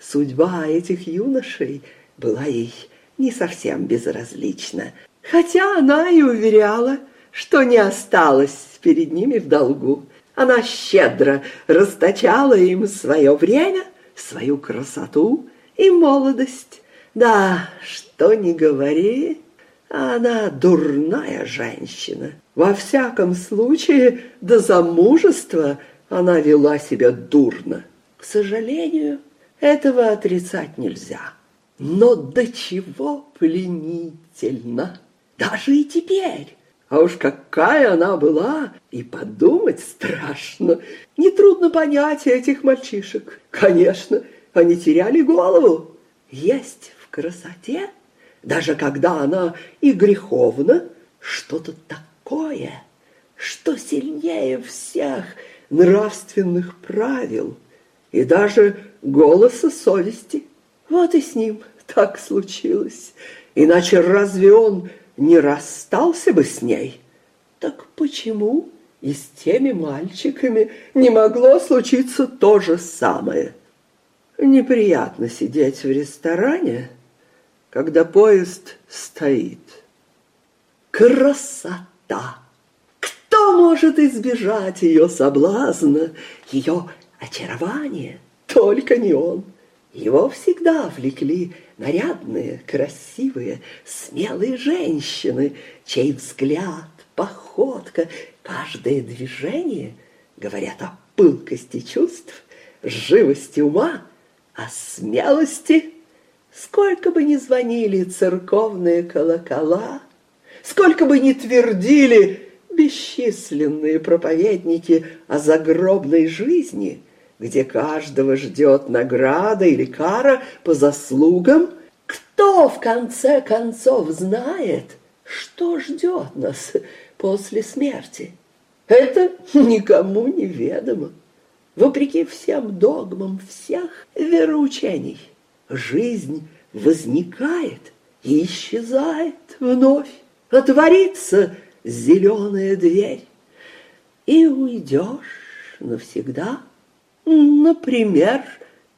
Судьба этих юношей была ей не совсем безразлична, хотя она и уверяла, что не осталась перед ними в долгу. Она щедро расточала им свое время – свою красоту и молодость. Да, что ни говори, она дурная женщина. Во всяком случае, до замужества она вела себя дурно. К сожалению, этого отрицать нельзя. Но до чего пленительно. Даже и теперь. А уж какая она была, и подумать страшно. Нетрудно понять этих мальчишек. Конечно, они теряли голову. Есть в красоте, даже когда она и греховна, что-то такое, что сильнее всех нравственных правил и даже голоса совести. Вот и с ним так случилось. Иначе разве он не расстался бы с ней. Так почему и с теми мальчиками не могло случиться то же самое? Неприятно сидеть в ресторане, когда поезд стоит. Красота! Кто может избежать ее соблазна, ее очарования? Только не он. Его всегда влекли нарядные, красивые, смелые женщины, чей взгляд, походка, каждое движение говорят о пылкости чувств, живости ума, о смелости. Сколько бы ни звонили церковные колокола, сколько бы ни твердили бесчисленные проповедники о загробной жизни – где каждого ждет награда или кара по заслугам, кто в конце концов знает, что ждет нас после смерти? Это никому не ведомо. Вопреки всем догмам всех вероучений, жизнь возникает и исчезает вновь. Отворится зеленая дверь, и уйдешь навсегда. Например,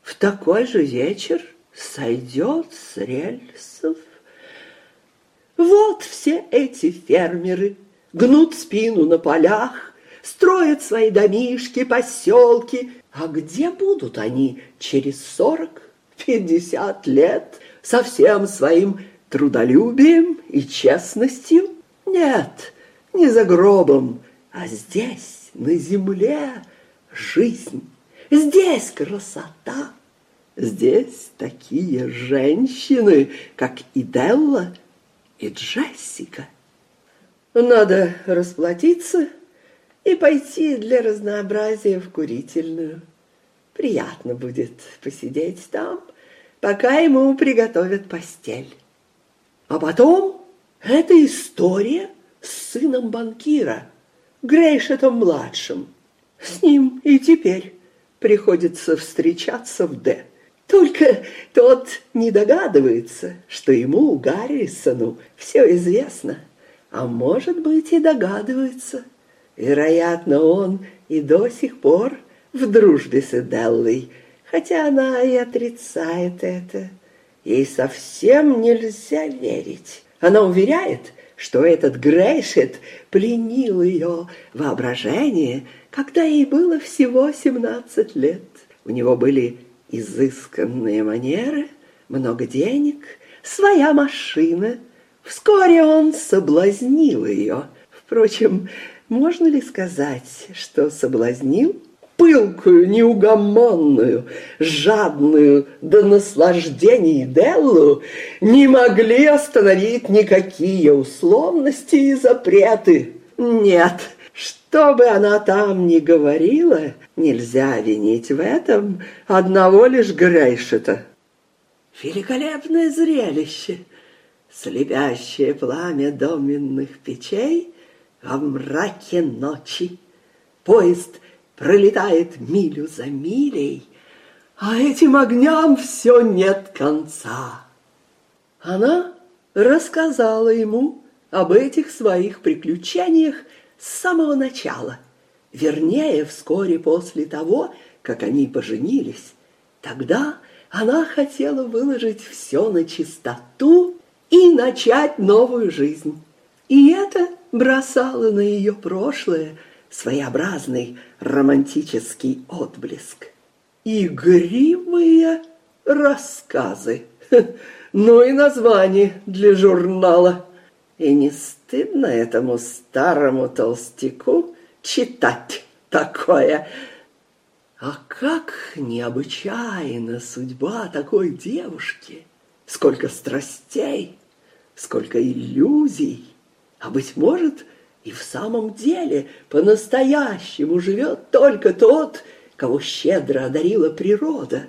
в такой же вечер сойдет с рельсов. Вот все эти фермеры, гнут спину на полях, строят свои домишки, поселки. А где будут они через сорок, пятьдесят лет со всем своим трудолюбием и честностью? Нет, не за гробом, а здесь, на земле, жизнь. Здесь красота. Здесь такие женщины, как Иделла и Джессика. Надо расплатиться и пойти для разнообразия в курительную. Приятно будет посидеть там, пока ему приготовят постель. А потом эта история с сыном банкира, Грейшетом-младшим. С ним и теперь приходится встречаться в Д. Только тот не догадывается, что ему, Гаррисону, все известно. А может быть и догадывается. Вероятно, он и до сих пор в дружбе с Эделлой, хотя она и отрицает это. Ей совсем нельзя верить. Она уверяет, что этот Грейшет пленил ее воображение, когда ей было всего 17 лет. У него были изысканные манеры, много денег, своя машина. Вскоре он соблазнил ее. Впрочем, можно ли сказать, что соблазнил? Пылкую, неугомонную, жадную до наслаждений Деллу не могли остановить никакие условности и запреты. Нет, что бы она там ни говорила, нельзя винить в этом одного лишь Грейшета. Великолепное зрелище, слепящее пламя доменных печей во мраке ночи. Поезд пролетает милю за милей, а этим огням все нет конца. Она рассказала ему об этих своих приключениях с самого начала, вернее, вскоре после того, как они поженились. Тогда она хотела выложить все на чистоту и начать новую жизнь. И это бросало на ее прошлое своеобразный романтический отблеск. Игривые рассказы. Ну и название для журнала. И не стыдно этому старому толстяку читать такое. А как необычайна судьба такой девушки! Сколько страстей, сколько иллюзий! А быть может, и в самом деле по-настоящему живет только тот, кого щедро одарила природа,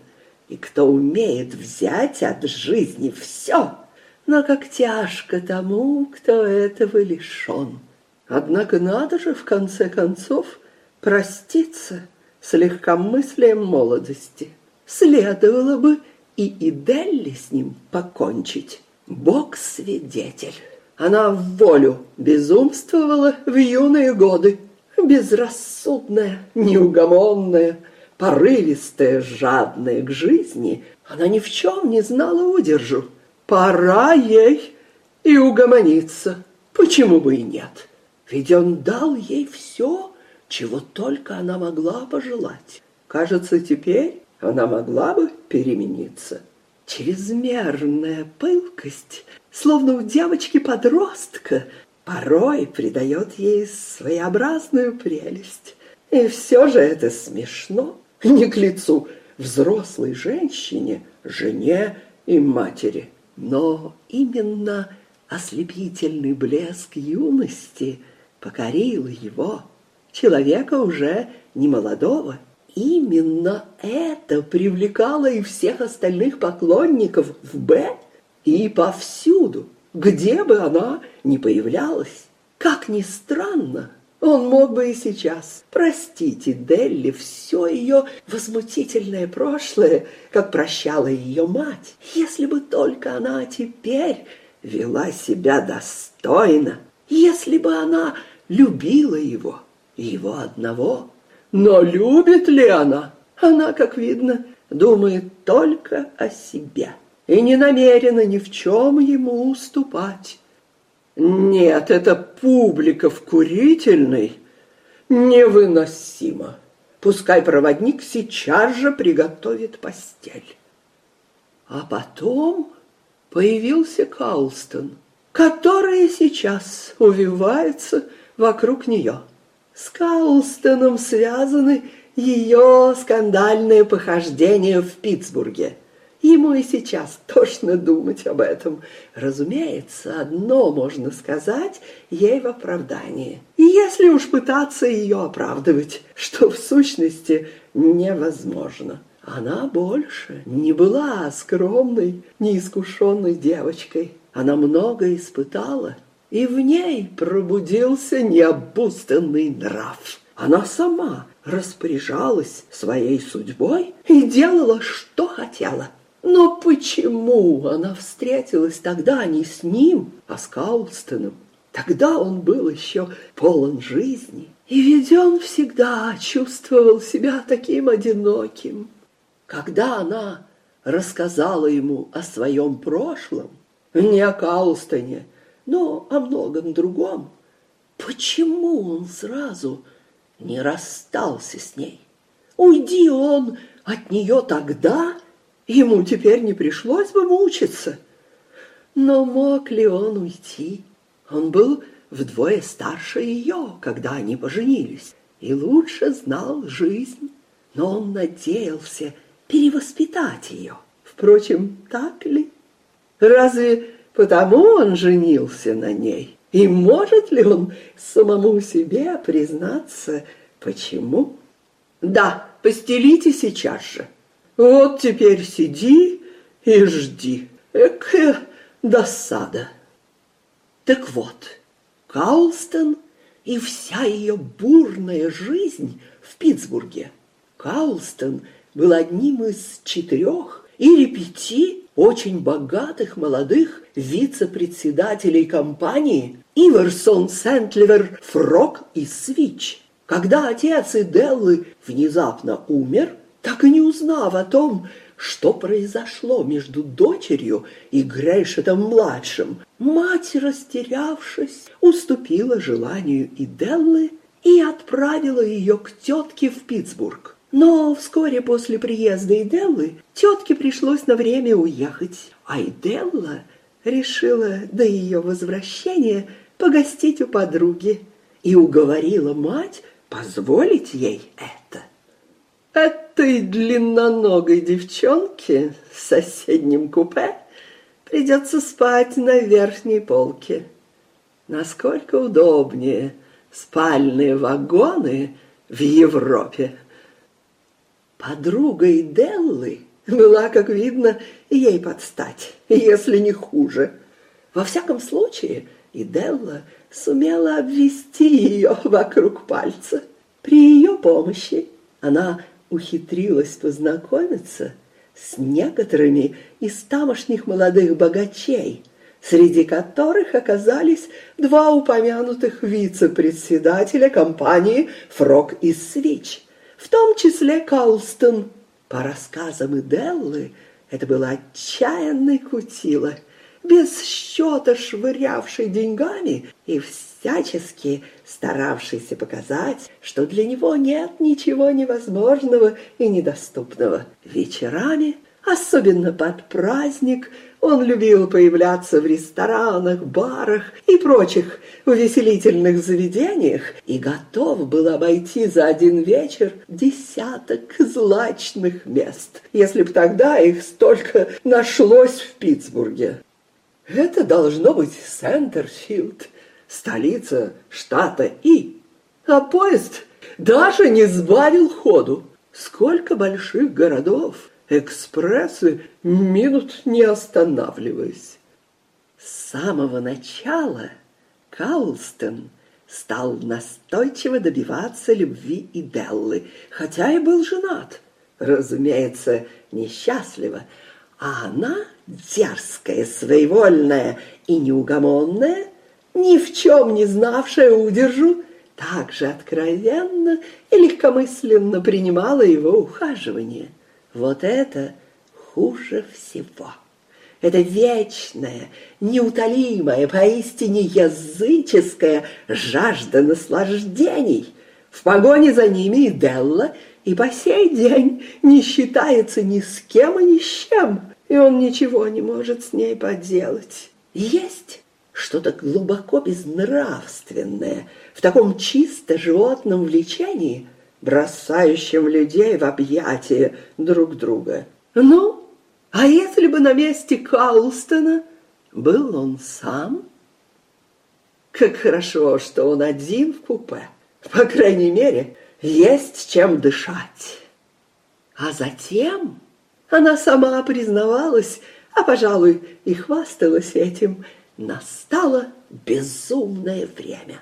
и кто умеет взять от жизни все. Но как тяжко тому, кто этого лишен. Однако надо же, в конце концов, проститься с легкомыслием молодости. Следовало бы и Иделли с ним покончить. Бог свидетель. Она в волю безумствовала в юные годы, безрассудная, неугомонная, порывистая, жадная к жизни. Она ни в чем не знала удержу. Пора ей и угомониться. Почему бы и нет? Ведь он дал ей все, чего только она могла пожелать. Кажется, теперь она могла бы перемениться. Чрезмерная пылкость словно у девочки-подростка, порой придает ей своеобразную прелесть. И все же это смешно, не к лицу взрослой женщине, жене и матери. Но именно ослепительный блеск юности покорил его, человека уже не молодого. Именно это привлекало и всех остальных поклонников в «Б», и повсюду, где бы она ни появлялась. Как ни странно, он мог бы и сейчас простить Делли все ее возмутительное прошлое, как прощала ее мать, если бы только она теперь вела себя достойно, если бы она любила его, его одного. Но любит ли она? Она, как видно, думает только о себе и не намерена ни в чем ему уступать. Нет, эта публика в курительной невыносимо. Пускай проводник сейчас же приготовит постель. А потом появился Каулстон, который сейчас увивается вокруг нее. С Каулстоном связаны ее скандальные похождения в Питтсбурге. Ему и сейчас тошно думать об этом. Разумеется, одно можно сказать ей в оправдании. И если уж пытаться ее оправдывать, что в сущности невозможно. Она больше не была скромной, неискушенной девочкой. Она много испытала, и в ней пробудился необузданный нрав. Она сама распоряжалась своей судьбой и делала, что хотела. Но почему она встретилась тогда не с ним, а с Каулстоном? Тогда он был еще полон жизни, и ведь он всегда чувствовал себя таким одиноким. Когда она рассказала ему о своем прошлом, не о Каулстоне, но о многом другом, почему он сразу не расстался с ней? Уйди он от нее тогда, Ему теперь не пришлось бы мучиться. Но мог ли он уйти? Он был вдвое старше ее, когда они поженились, и лучше знал жизнь. Но он надеялся перевоспитать ее. Впрочем, так ли? Разве потому он женился на ней? И может ли он самому себе признаться, почему? Да, постелите сейчас же. Вот теперь сиди и жди. Экая досада. Так вот, Каулстон и вся ее бурная жизнь в Питтсбурге. Каулстон был одним из четырех или пяти очень богатых молодых вице-председателей компании Иверсон, Сентливер, Фрок и Свич. Когда отец Иделлы внезапно умер, так и не узнав о том, что произошло между дочерью и Грейшетом-младшим, мать, растерявшись, уступила желанию Иделлы и отправила ее к тетке в Питтсбург. Но вскоре после приезда Иделлы тетке пришлось на время уехать, а Иделла решила до ее возвращения погостить у подруги и уговорила мать позволить ей это. Этой длинноногой девчонке в соседнем купе придется спать на верхней полке. Насколько удобнее спальные вагоны в Европе. Подругой Деллы была, как видно, ей подстать, если не хуже. Во всяком случае, и Делла сумела обвести ее вокруг пальца. При ее помощи она ухитрилась познакомиться с некоторыми из тамошних молодых богачей, среди которых оказались два упомянутых вице-председателя компании «Фрог и Свич», в том числе Каулстон. По рассказам Иделлы, это был отчаянный кутила, без счета швырявший деньгами и всячески старавшийся показать, что для него нет ничего невозможного и недоступного. Вечерами, особенно под праздник, он любил появляться в ресторанах, барах и прочих увеселительных заведениях и готов был обойти за один вечер десяток злачных мест, если бы тогда их столько нашлось в Питтсбурге. Это должно быть Сентерфилд, столица штата И. А поезд даже не сбавил ходу. Сколько больших городов, экспрессы минут не останавливаясь. С самого начала Каулстон стал настойчиво добиваться любви и Деллы, хотя и был женат, разумеется, несчастливо, а она, дерзкая, своевольная и неугомонная, ни в чем не знавшая удержу, так же откровенно и легкомысленно принимала его ухаживание. Вот это хуже всего. это вечная, неутолимая, поистине языческая жажда наслаждений. В погоне за ними и Делла и по сей день не считается ни с кем и ни с чем, и он ничего не может с ней поделать. Есть что-то глубоко безнравственное в таком чисто животном влечении, бросающем людей в объятия друг друга. Ну, а если бы на месте Каулстона был он сам? Как хорошо, что он один в купе. По крайней мере, есть чем дышать. А затем она сама признавалась, а, пожалуй, и хвасталась этим, настало безумное время.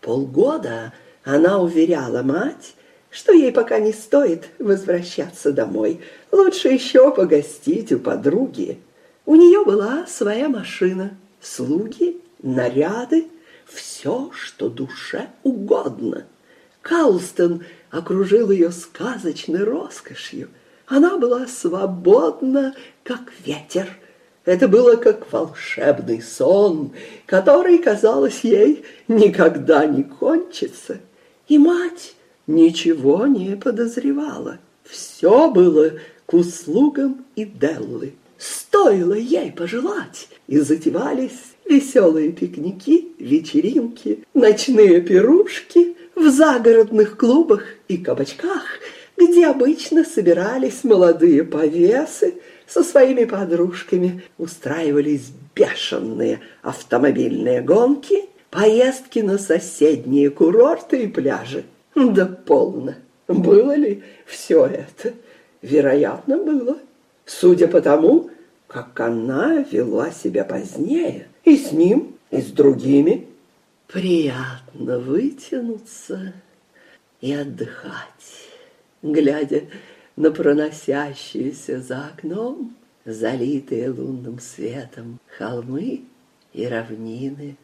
Полгода она уверяла мать, что ей пока не стоит возвращаться домой. Лучше еще погостить у подруги. У нее была своя машина, слуги, наряды, все, что душе угодно. Каустон окружил ее сказочной роскошью. Она была свободна, как ветер. Это было как волшебный сон, который, казалось ей, никогда не кончится. И мать ничего не подозревала. Все было к услугам и Деллы. Стоило ей пожелать, и затевались веселые пикники, вечеринки, ночные пирушки в загородных клубах и кабачках, где обычно собирались молодые повесы со своими подружками, устраивались бешеные автомобильные гонки, поездки на соседние курорты и пляжи. Да полно. Было ли все это? Вероятно, было. Судя по тому, как она вела себя позднее. И с ним, и с другими. Приятно вытянуться и отдыхать, глядя на проносящиеся за окном, залитые лунным светом холмы и равнины.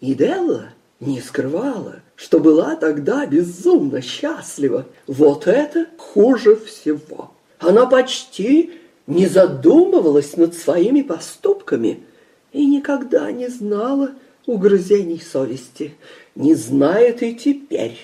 И Делла не скрывала, что была тогда безумно счастлива. Вот это хуже всего. Она почти не задумывалась над своими поступками и никогда не знала угрызений совести, не знает и теперь.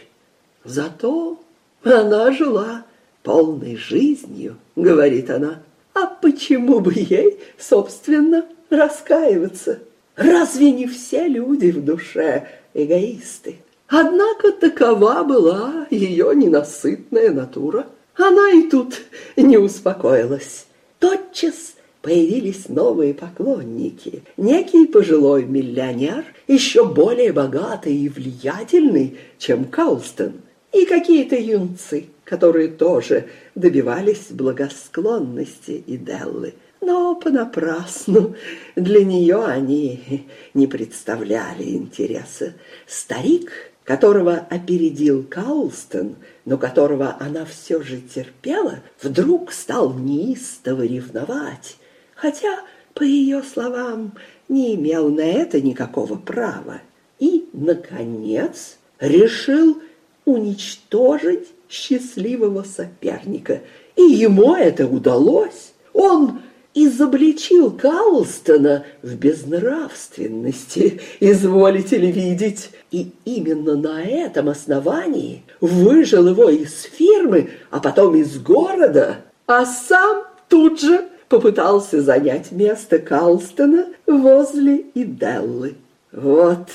Зато она жила полной жизнью, говорит она. А почему бы ей, собственно, раскаиваться? Разве не все люди в душе эгоисты? Однако такова была ее ненасытная натура. Она и тут не успокоилась. Тотчас появились новые поклонники. Некий пожилой миллионер, еще более богатый и влиятельный, чем Каустон, и какие-то юнцы, которые тоже добивались благосклонности Иделлы. Но понапрасну для нее они не представляли интереса. Старик, которого опередил Каулстон, но которого она все же терпела, вдруг стал неистово ревновать, хотя, по ее словам, не имел на это никакого права. И, наконец, решил уничтожить счастливого соперника. И ему это удалось. Он изобличил Каулстона в безнравственности, изволите ли видеть. И именно на этом основании выжил его из фирмы, а потом из города, а сам тут же попытался занять место Калстона возле Иделлы. Вот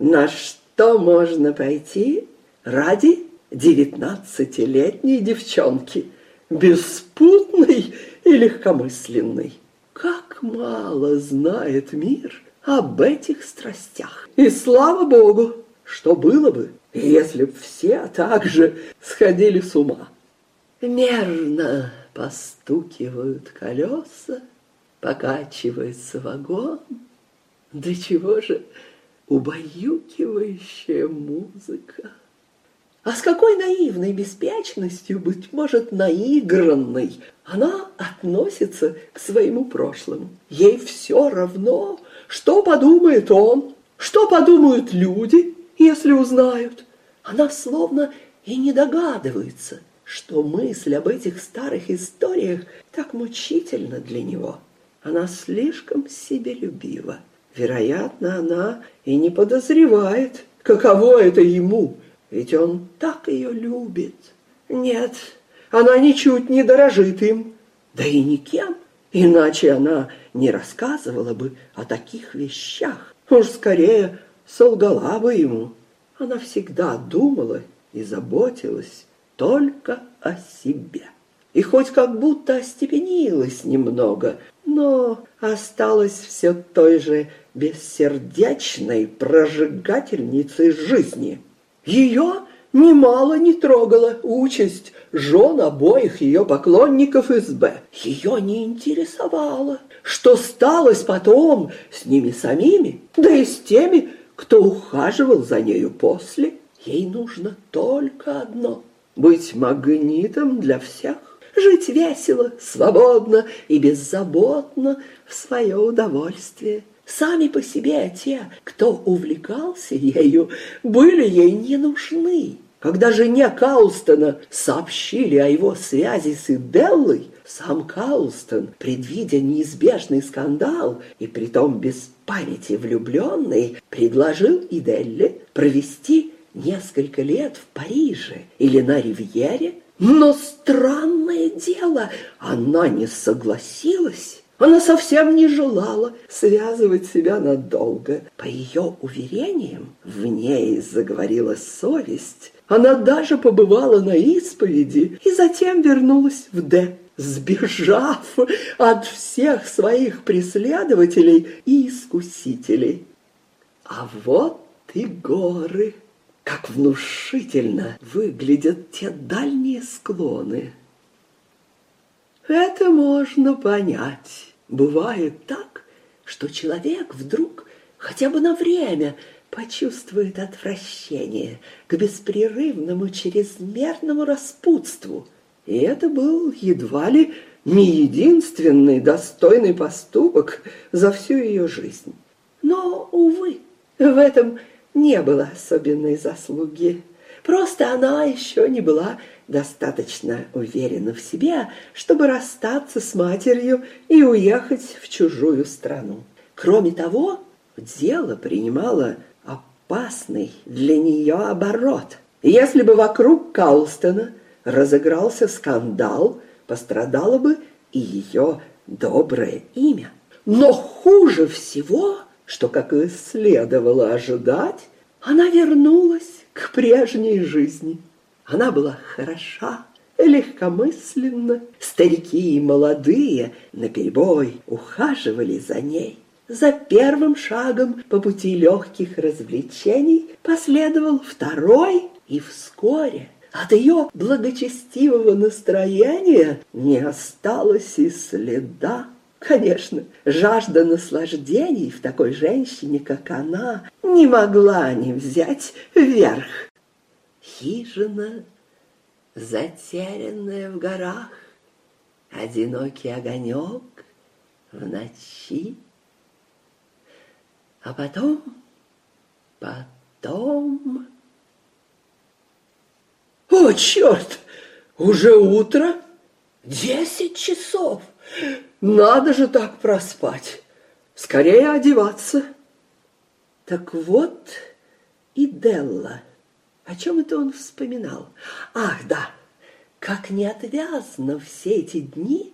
на что можно пойти ради девятнадцатилетней девчонки, беспутной и легкомысленной. Как мало знает мир об этих страстях. И слава богу, что было бы, если б все так же сходили с ума. Мерно постукивают колеса, покачивается вагон. Да чего же убаюкивающая музыка. А с какой наивной беспечностью, быть может, наигранной, она относится к своему прошлому. Ей все равно, что подумает он, что подумают люди, если узнают. Она словно и не догадывается – что мысль об этих старых историях так мучительна для него. Она слишком себелюбива. Вероятно, она и не подозревает, каково это ему, ведь он так ее любит. Нет, она ничуть не дорожит им, да и никем, иначе она не рассказывала бы о таких вещах. Уж скорее солгала бы ему. Она всегда думала и заботилась только о себе. И хоть как будто остепенилась немного, но осталась все той же бессердечной прожигательницей жизни. Ее немало не трогала участь жен обоих ее поклонников из Б. Ее не интересовало, что сталось потом с ними самими, да и с теми, кто ухаживал за нею после. Ей нужно только одно — быть магнитом для всех, жить весело, свободно и беззаботно в свое удовольствие. Сами по себе те, кто увлекался ею, были ей не нужны. Когда жене Каустона сообщили о его связи с Иделлой, сам Каустон, предвидя неизбежный скандал и притом без памяти влюбленный, предложил Иделле провести несколько лет в Париже или на Ривьере, но странное дело, она не согласилась. Она совсем не желала связывать себя надолго. По ее уверениям, в ней заговорила совесть. Она даже побывала на исповеди и затем вернулась в Д, сбежав от всех своих преследователей и искусителей. А вот и горы. Как внушительно выглядят те дальние склоны. Это можно понять. Бывает так, что человек вдруг хотя бы на время почувствует отвращение к беспрерывному чрезмерному распутству. И это был едва ли не единственный достойный поступок за всю ее жизнь. Но, увы, в этом не было особенной заслуги. Просто она еще не была достаточно уверена в себе, чтобы расстаться с матерью и уехать в чужую страну. Кроме того, дело принимало опасный для нее оборот. Если бы вокруг Каустона разыгрался скандал, пострадало бы и ее доброе имя. Но хуже всего, что, как и следовало ожидать, она вернулась к прежней жизни. Она была хороша, легкомысленна. Старики и молодые наперебой ухаживали за ней. За первым шагом по пути легких развлечений последовал второй, и вскоре от ее благочестивого настроения не осталось и следа. Конечно, жажда наслаждений в такой женщине, как она, не могла не взять верх. Хижина, затерянная в горах, одинокий огонек в ночи. А потом, потом... О, черт! Уже утро? Десять часов! Надо же так проспать. Скорее одеваться. Так вот и Делла. О чем это он вспоминал? Ах, да, как неотвязно все эти дни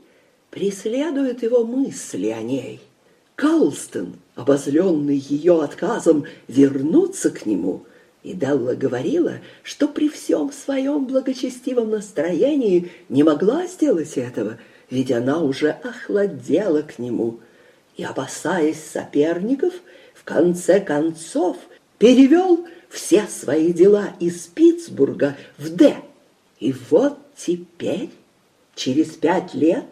преследуют его мысли о ней. Калстон, обозленный ее отказом вернуться к нему, и Делла говорила, что при всем своем благочестивом настроении не могла сделать этого – ведь она уже охладела к нему и, опасаясь соперников, в конце концов перевел все свои дела из Питтсбурга в Д. И вот теперь, через пять лет,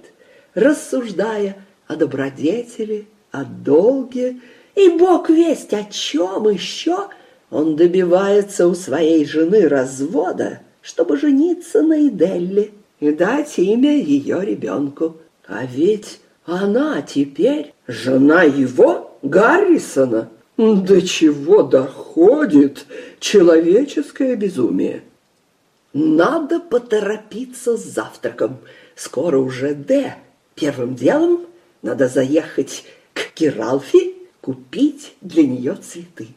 рассуждая о добродетели, о долге и бог весть о чем еще, он добивается у своей жены развода, чтобы жениться на Иделле и дать имя ее ребенку. А ведь она теперь жена его, Гаррисона. До чего доходит человеческое безумие? Надо поторопиться с завтраком. Скоро уже Д. Первым делом Надо заехать к Киралфи, купить для нее цветы.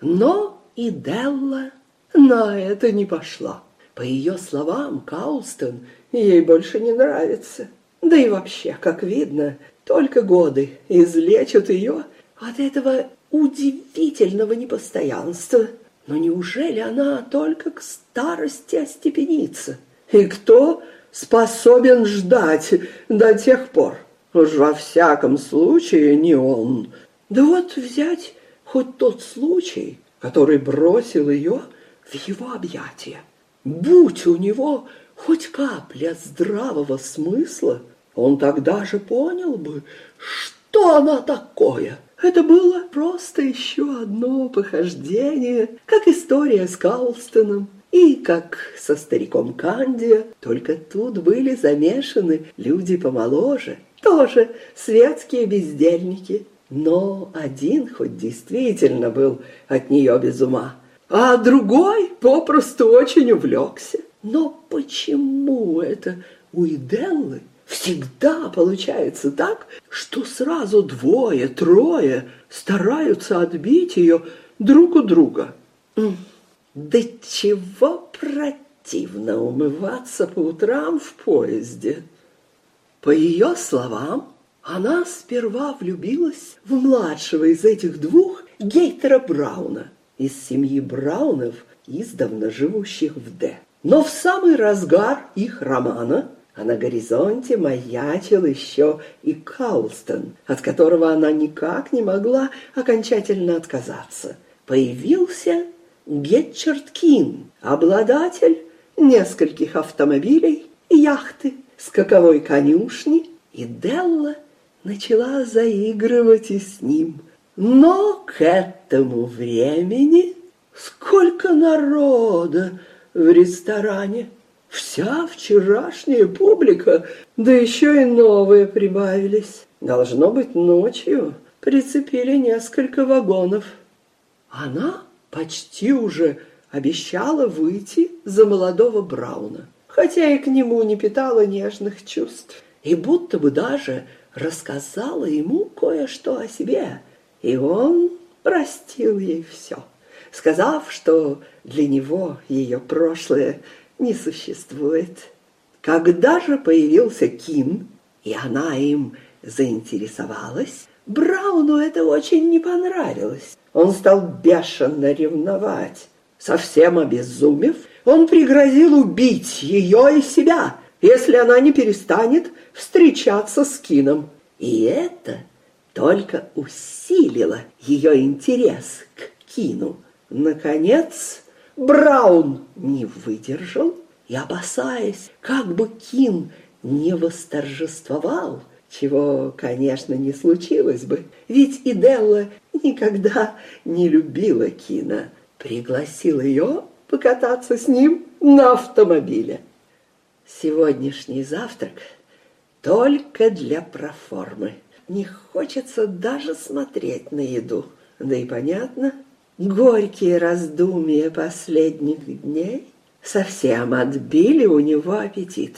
Но и Делла на это не пошла. По ее словам, Каустон ей больше не нравится. Да и вообще, как видно, только годы излечат ее от этого удивительного непостоянства. Но неужели она только к старости остепенится? И кто способен ждать до тех пор? Уж во всяком случае не он. Да вот взять хоть тот случай, который бросил ее в его объятия. Будь у него хоть капля здравого смысла, он тогда же понял бы, что она такое. Это было просто еще одно похождение, как история с Калстоном и как со стариком Канди, только тут были замешаны люди помоложе, тоже светские бездельники. Но один хоть действительно был от нее без ума, а другой попросту очень увлекся. Но почему это у Иделлы всегда получается так, что сразу двое, трое стараются отбить ее друг у друга? Да чего противно умываться по утрам в поезде. По ее словам, она сперва влюбилась в младшего из этих двух Гейтера Брауна, из семьи Браунов, издавна живущих в Д. Но в самый разгар их романа, а на горизонте маячил еще и Каулстон, от которого она никак не могла окончательно отказаться. Появился Гетчард Кин, обладатель нескольких автомобилей и яхты, скаковой конюшни, и Делла начала заигрывать и с ним – но к этому времени сколько народа в ресторане. Вся вчерашняя публика, да еще и новые прибавились. Должно быть, ночью прицепили несколько вагонов. Она почти уже обещала выйти за молодого Брауна, хотя и к нему не питала нежных чувств, и будто бы даже рассказала ему кое-что о себе – и он простил ей все, сказав, что для него ее прошлое не существует. Когда же появился Кин, и она им заинтересовалась, Брауну это очень не понравилось. Он стал бешено ревновать. Совсем обезумев, он пригрозил убить ее и себя, если она не перестанет встречаться с Кином. И это только усилило ее интерес к Кину. Наконец, Браун не выдержал и, опасаясь, как бы Кин не восторжествовал, чего, конечно, не случилось бы, ведь и Делла никогда не любила Кина, пригласил ее покататься с ним на автомобиле. Сегодняшний завтрак только для проформы не хочется даже смотреть на еду. Да и понятно, горькие раздумья последних дней совсем отбили у него аппетит.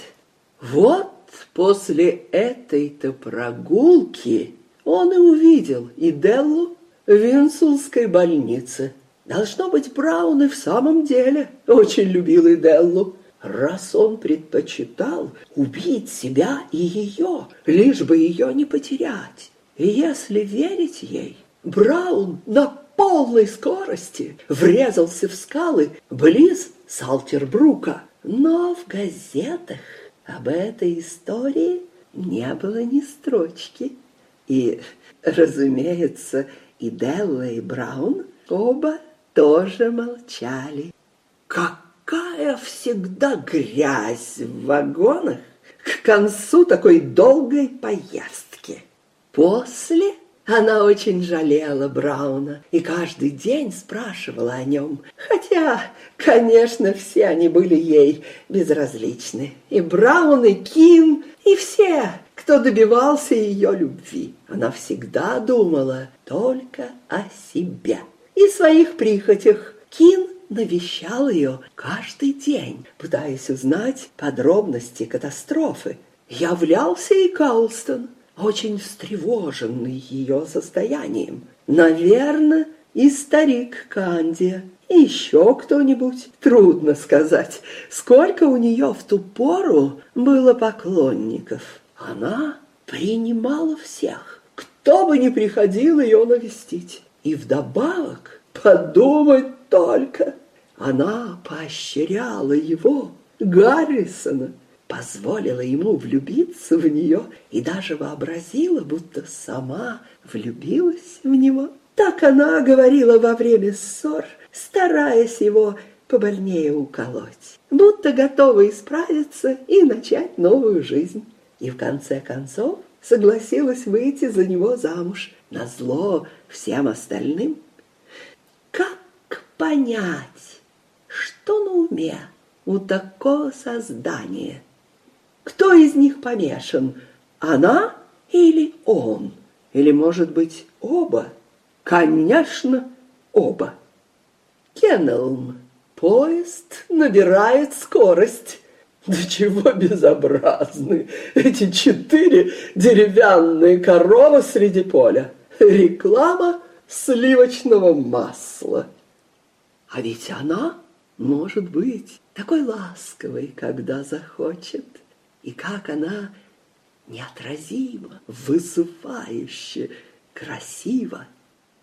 Вот после этой-то прогулки он и увидел и Деллу в Винсулской больнице. Должно быть, Браун и в самом деле очень любил и Деллу раз он предпочитал убить себя и ее, лишь бы ее не потерять. И если верить ей, Браун на полной скорости врезался в скалы близ Салтербрука. Но в газетах об этой истории не было ни строчки. И, разумеется, и Делла, и Браун оба тоже молчали. Как какая всегда грязь в вагонах к концу такой долгой поездки. После она очень жалела Брауна и каждый день спрашивала о нем, хотя, конечно, все они были ей безразличны. И Браун, и Кин, и все, кто добивался ее любви. Она всегда думала только о себе и своих прихотях. Кин навещал ее каждый день, пытаясь узнать подробности катастрофы. Являлся и Каулстон. Очень встревоженный ее состоянием. Наверное, и старик Канди, и еще кто-нибудь. Трудно сказать, сколько у нее в ту пору было поклонников. Она принимала всех, кто бы ни приходил ее навестить. И вдобавок, подумать только, она поощряла его, Гаррисона, позволила ему влюбиться в нее и даже вообразила, будто сама влюбилась в него. Так она говорила во время ссор, стараясь его побольнее уколоть, будто готова исправиться и начать новую жизнь. И в конце концов согласилась выйти за него замуж, на зло всем остальным. Как понять, что на уме у такого создания? Кто из них помешан, она или он? Или, может быть, оба? Конечно, оба. Кеннелм. Поезд набирает скорость. Да чего безобразны эти четыре деревянные коровы среди поля. Реклама сливочного масла. А ведь она может быть такой ласковой, когда захочет. И как она неотразимо, вызывающе, красиво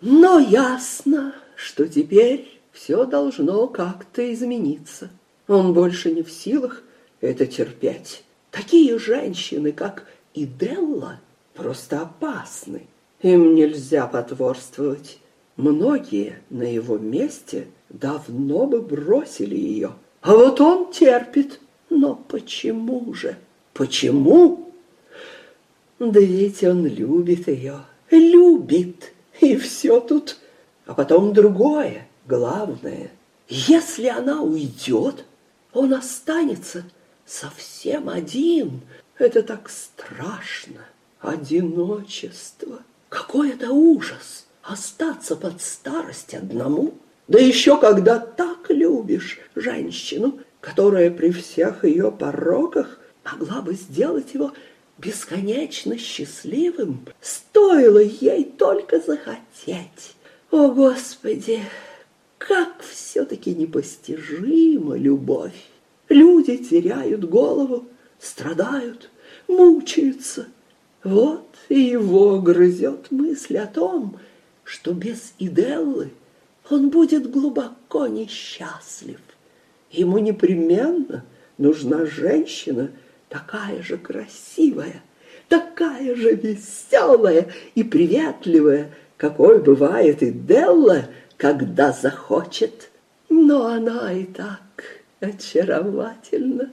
но ясно, что теперь все должно как-то измениться. Он больше не в силах это терпеть. Такие женщины, как Иделла, просто опасны. Им нельзя потворствовать. Многие на его месте давно бы бросили ее. А вот он терпит. Но почему же? Почему? Да ведь он любит ее. Любит. И все тут. А потом другое, главное. Если она уйдет, он останется совсем один. Это так страшно. Одиночество. Какой это ужас остаться под старость одному. Да еще когда так любишь женщину, которая при всех ее пороках могла бы сделать его бесконечно счастливым, стоило ей только захотеть. О, Господи, как все-таки непостижима любовь! Люди теряют голову, страдают, мучаются. Вот и его грызет мысль о том, что без Иделлы он будет глубоко несчастлив. Ему непременно нужна женщина – такая же красивая, такая же веселая и приветливая, какой бывает и Делла, когда захочет. Но она и так очаровательна.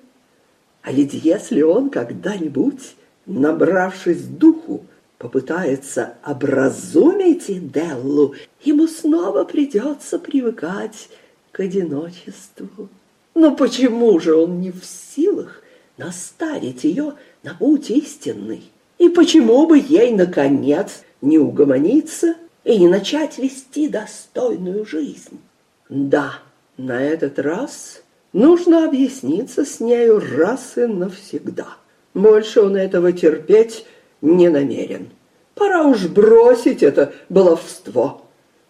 А ведь если он когда-нибудь, набравшись духу, попытается образумить Деллу, ему снова придется привыкать к одиночеству. Но почему же он не в силах наставить ее на путь истинный. И почему бы ей, наконец, не угомониться и не начать вести достойную жизнь? Да, на этот раз нужно объясниться с нею раз и навсегда. Больше он этого терпеть не намерен. Пора уж бросить это баловство.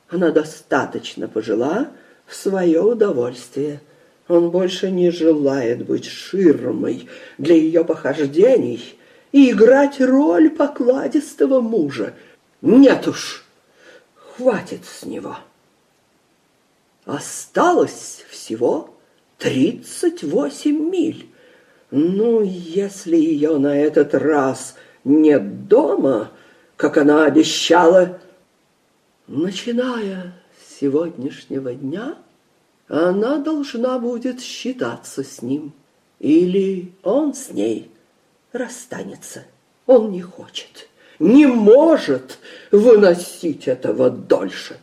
Она достаточно пожила в свое удовольствие – он больше не желает быть ширмой для ее похождений и играть роль покладистого мужа. Нет уж, хватит с него. Осталось всего тридцать восемь миль. Ну, если ее на этот раз нет дома, как она обещала, начиная с сегодняшнего дня, она должна будет считаться с ним. Или он с ней расстанется. Он не хочет, не может выносить этого дольше.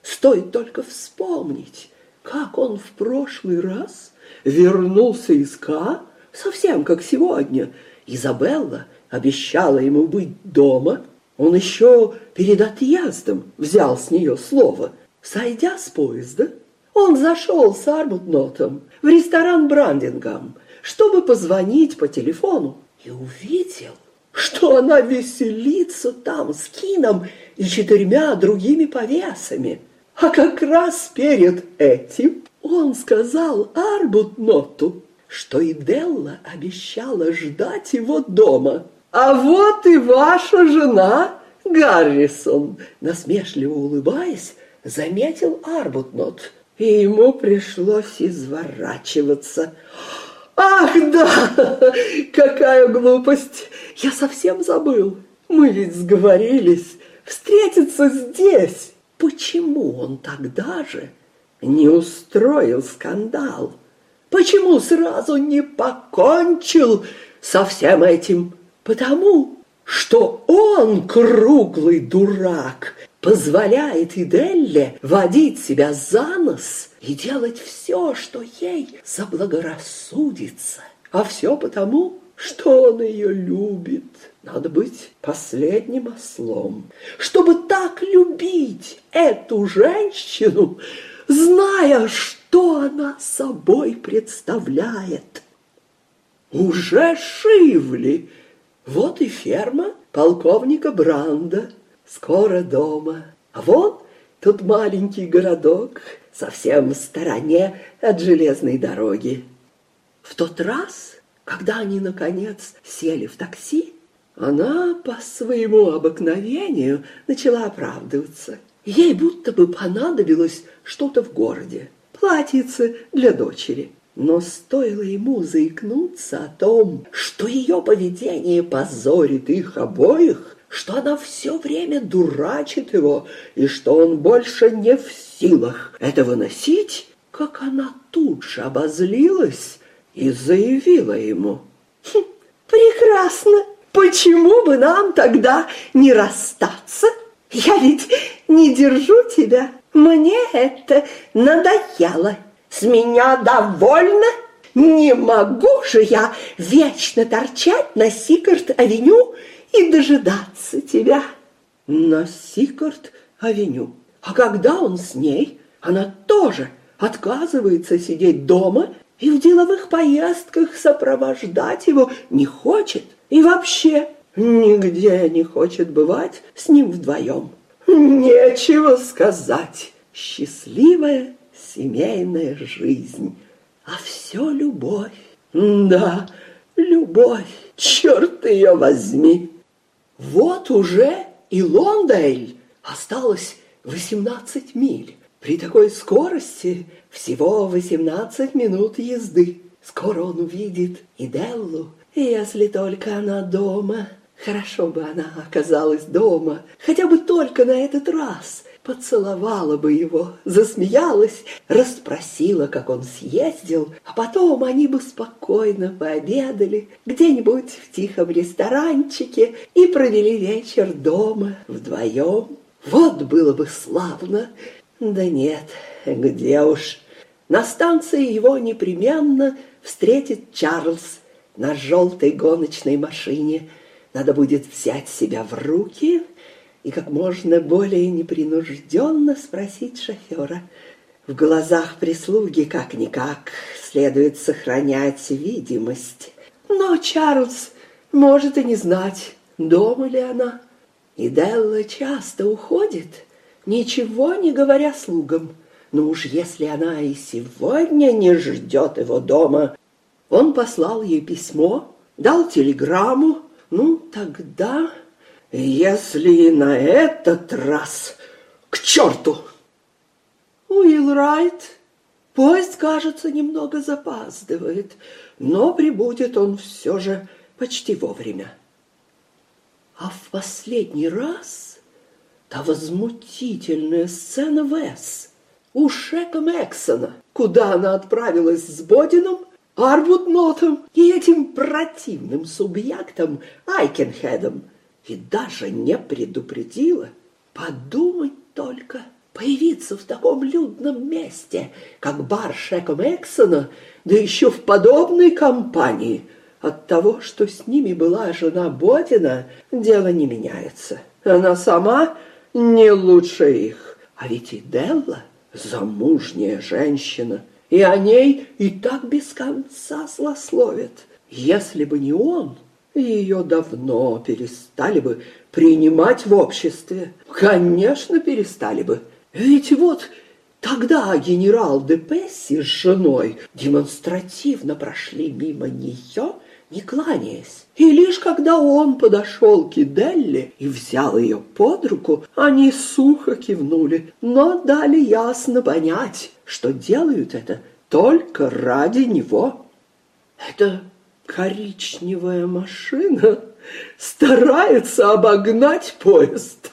Стоит только вспомнить, как он в прошлый раз вернулся из Ка, совсем как сегодня. Изабелла обещала ему быть дома. Он еще перед отъездом взял с нее слово. Сойдя с поезда, он зашел с Арбутнотом в ресторан Брандингам, чтобы позвонить по телефону, и увидел, что она веселится там с Кином и четырьмя другими повесами. А как раз перед этим он сказал Арбутноту, что и Делла обещала ждать его дома. А вот и ваша жена, Гаррисон, насмешливо улыбаясь, заметил Арбутнот, и ему пришлось изворачиваться. Ах, да, какая глупость! Я совсем забыл. Мы ведь сговорились встретиться здесь. Почему он тогда же не устроил скандал? Почему сразу не покончил со всем этим? Потому что он круглый дурак, позволяет Иделле водить себя за нос и делать все, что ей заблагорассудится. А все потому, что он ее любит. Надо быть последним ослом, чтобы так любить эту женщину, зная, что она собой представляет. Уже Шивли, вот и ферма полковника Бранда, скоро дома. А вон тут маленький городок, совсем в стороне от железной дороги. В тот раз, когда они, наконец, сели в такси, она по своему обыкновению начала оправдываться. Ей будто бы понадобилось что-то в городе, платьице для дочери. Но стоило ему заикнуться о том, что ее поведение позорит их обоих, что она все время дурачит его, и что он больше не в силах это выносить, как она тут же обозлилась и заявила ему. «Хм, «Прекрасно! Почему бы нам тогда не расстаться? Я ведь не держу тебя. Мне это надоело. С меня довольно. Не могу же я вечно торчать на Сикарт-авеню и дожидаться тебя. На Сикарт-авеню. А когда он с ней, она тоже отказывается сидеть дома и в деловых поездках сопровождать его не хочет. И вообще нигде не хочет бывать с ним вдвоем. Нечего сказать. Счастливая семейная жизнь. А все любовь. Да, любовь. Черт ее возьми. Вот уже и Лондейль. Осталось 18 миль. При такой скорости всего 18 минут езды. Скоро он увидит и Деллу, если только она дома. Хорошо бы она оказалась дома, хотя бы только на этот раз. Поцеловала бы его, засмеялась, расспросила, как он съездил, а потом они бы спокойно пообедали где-нибудь в тихом ресторанчике и провели вечер дома вдвоем. Вот было бы славно. Да нет, где уж. На станции его непременно встретит Чарльз на желтой гоночной машине. Надо будет взять себя в руки и как можно более непринужденно спросить шофера. В глазах прислуги как-никак следует сохранять видимость. Но Чарльз может и не знать, дома ли она. И Делла часто уходит, ничего не говоря слугам. Но уж если она и сегодня не ждет его дома, он послал ей письмо, дал телеграмму. Ну, тогда, если на этот раз к черту! Уилл Райт, поезд, кажется, немного запаздывает, но прибудет он все же почти вовремя. А в последний раз та возмутительная сцена в Эс у Шека Мэксона, куда она отправилась с Бодином, Арбутнотом и этим противным субъектом Айкенхедом, и даже не предупредила. Подумать только, появиться в таком людном месте, как бар Шека Мэксона, да еще в подобной компании – от того, что с ними была жена Бодина, дело не меняется. Она сама не лучше их. А ведь и Делла замужняя женщина, и о ней и так без конца злословят. Если бы не он, ее давно перестали бы принимать в обществе. Конечно, перестали бы. Ведь вот тогда генерал де Песси с женой демонстративно прошли мимо нее, не кланяясь. И лишь когда он подошел к Иделле и взял ее под руку, они сухо кивнули, но дали ясно понять, что делают это только ради него. Это коричневая машина старается обогнать поезд.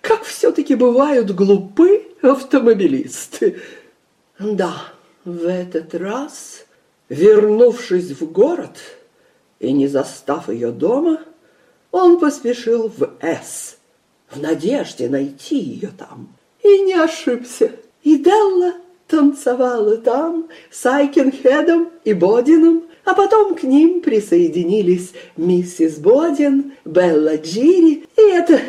Как все-таки бывают глупы автомобилисты. Да, в этот раз, вернувшись в город и не застав ее дома, он поспешил в С, в надежде найти ее там. И не ошибся. И Делла танцевала там с Айкенхедом и Бодином, а потом к ним присоединились миссис Бодин, Белла Джири и эта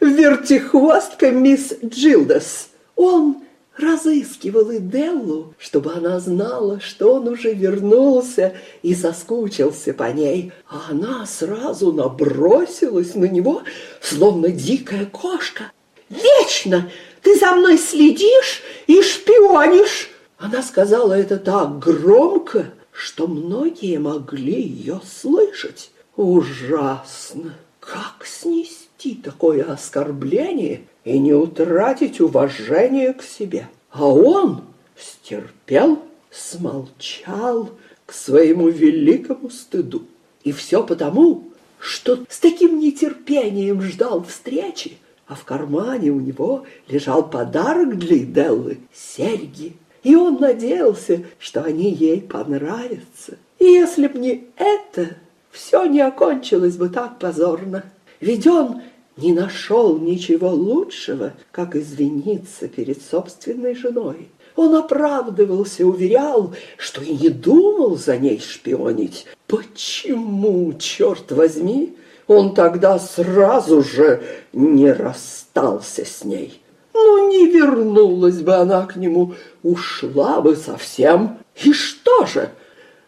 вертихвостка мисс Джилдас. Он разыскивал и Деллу, чтобы она знала, что он уже вернулся и соскучился по ней, а она сразу набросилась на него, словно дикая кошка. «Вечно ты за мной следишь и шпионишь!» Она сказала это так громко, что многие могли ее слышать. Ужасно! Как снести такое оскорбление и не утратить уважение к себе? А он стерпел, смолчал к своему великому стыду. И все потому, что с таким нетерпением ждал встречи, а в кармане у него лежал подарок для Деллы — серьги и он надеялся, что они ей понравятся. И если б не это, все не окончилось бы так позорно. Ведь он не нашел ничего лучшего, как извиниться перед собственной женой. Он оправдывался, уверял, что и не думал за ней шпионить. Почему, черт возьми, он тогда сразу же не расстался с ней? Ну, не вернулась бы она к нему, ушла бы совсем. И что же?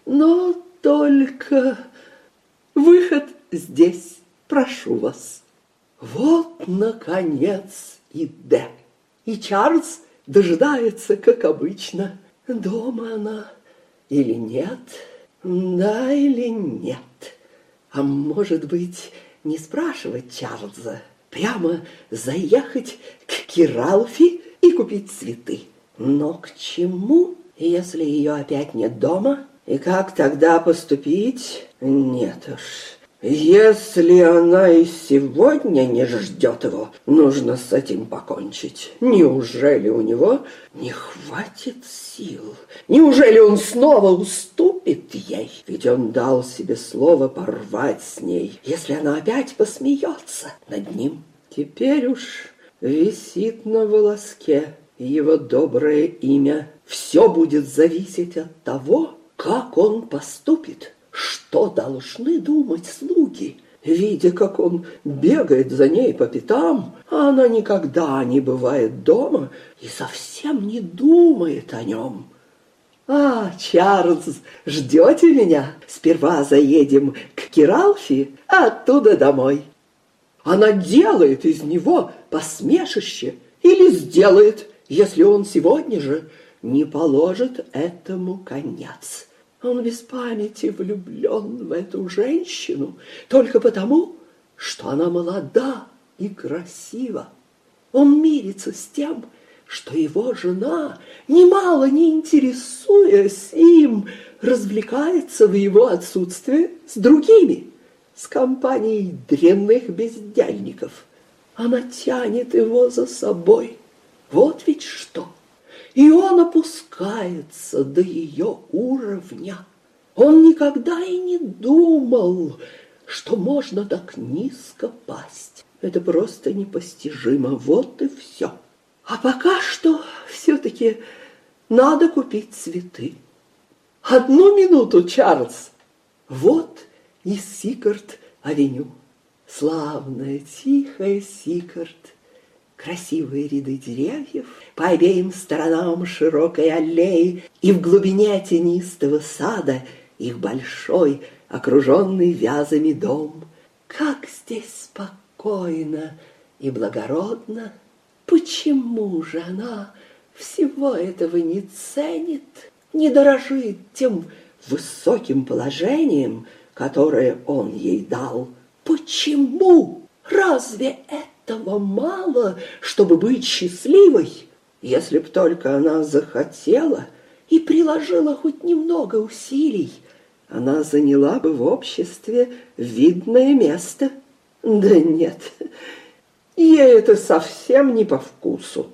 Но только выход здесь, прошу вас. Вот, наконец, и Д. И Чарльз дожидается, как обычно. Дома она или нет? Да или нет? А может быть, не спрашивать Чарльза? Прямо заехать к Киралфи и купить цветы? Но к чему, если ее опять нет дома? И как тогда поступить? Нет уж. Если она и сегодня не ждет его, нужно с этим покончить. Неужели у него не хватит? Неужели он снова уступит ей? Ведь он дал себе слово порвать с ней, если она опять посмеется над ним. Теперь уж висит на волоске его доброе имя. Все будет зависеть от того, как он поступит, что должны думать слуги, видя, как он бегает за ней по пятам, а она никогда не бывает дома и совсем не думает о нем. «А, Чарльз, ждете меня? Сперва заедем к Киралфи, а оттуда домой». Она делает из него посмешище или сделает если он сегодня же не положит этому конец. Он без памяти влюблен в эту женщину только потому, что она молода и красива. Он мирится с тем, что его жена, немало не интересуясь им, развлекается в его отсутствие с другими, с компанией дрянных бездельников. Она тянет его за собой – вот ведь что! И он опускается до ее уровня. Он никогда и не думал, что можно так низко пасть. Это просто непостижимо. Вот и все. А пока что все-таки надо купить цветы. Одну минуту, Чарльз. Вот и Сикард-авеню. Славная, тихая Сикард красивые ряды деревьев, по обеим сторонам широкой аллеи, и в глубине тенистого сада их большой окруженный вязами дом. Как здесь спокойно и благородно. Почему же она всего этого не ценит, не дорожит тем высоким положением, которое он ей дал? Почему? Разве этого мало, чтобы быть счастливой? Если б только она захотела и приложила хоть немного усилий, она заняла бы в обществе видное место. Да нет, ей это совсем не по вкусу.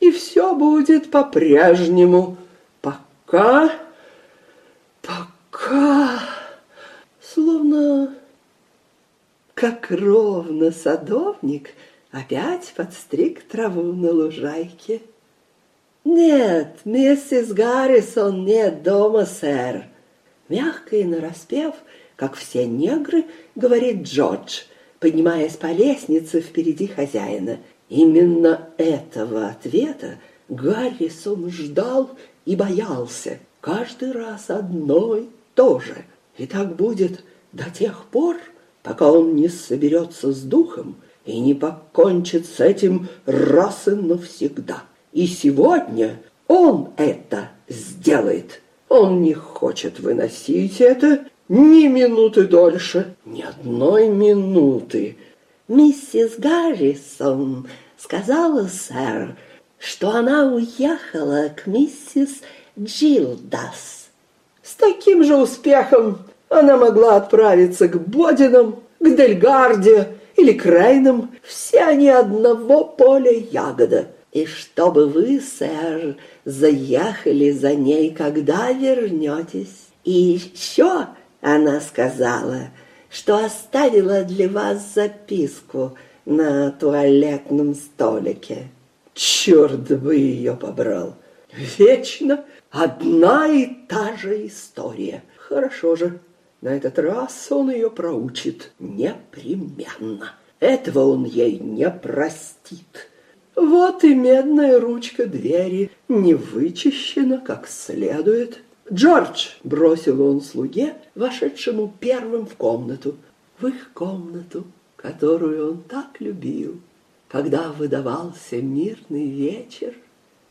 И все будет по-прежнему, пока, пока, словно как ровно садовник опять подстриг траву на лужайке. «Нет, миссис Гаррисон нет дома, сэр!» Мягко и нараспев, как все негры, говорит Джордж, поднимаясь по лестнице впереди хозяина. Именно этого ответа Гаррисон ждал и боялся. Каждый раз одно и то же. И так будет до тех пор, пока он не соберется с духом и не покончит с этим раз и навсегда. И сегодня он это сделает. Он не хочет выносить это ни минуты дольше, ни одной минуты. Миссис Гаррисон сказала, сэр, что она уехала к миссис Джилдас. С таким же успехом она могла отправиться к Бодинам, к Дельгарде или к Рейнам. Все они одного поля ягода. И чтобы вы, сэр, заехали за ней, когда вернетесь. И еще она сказала, что оставила для вас записку на туалетном столике. Черт бы ее побрал! Вечно одна и та же история. Хорошо же, на этот раз он ее проучит непременно. Этого он ей не простит. Вот и медная ручка двери не вычищена как следует. «Джордж!» — бросил он слуге, вошедшему первым в комнату, в их комнату, которую он так любил, когда выдавался мирный вечер.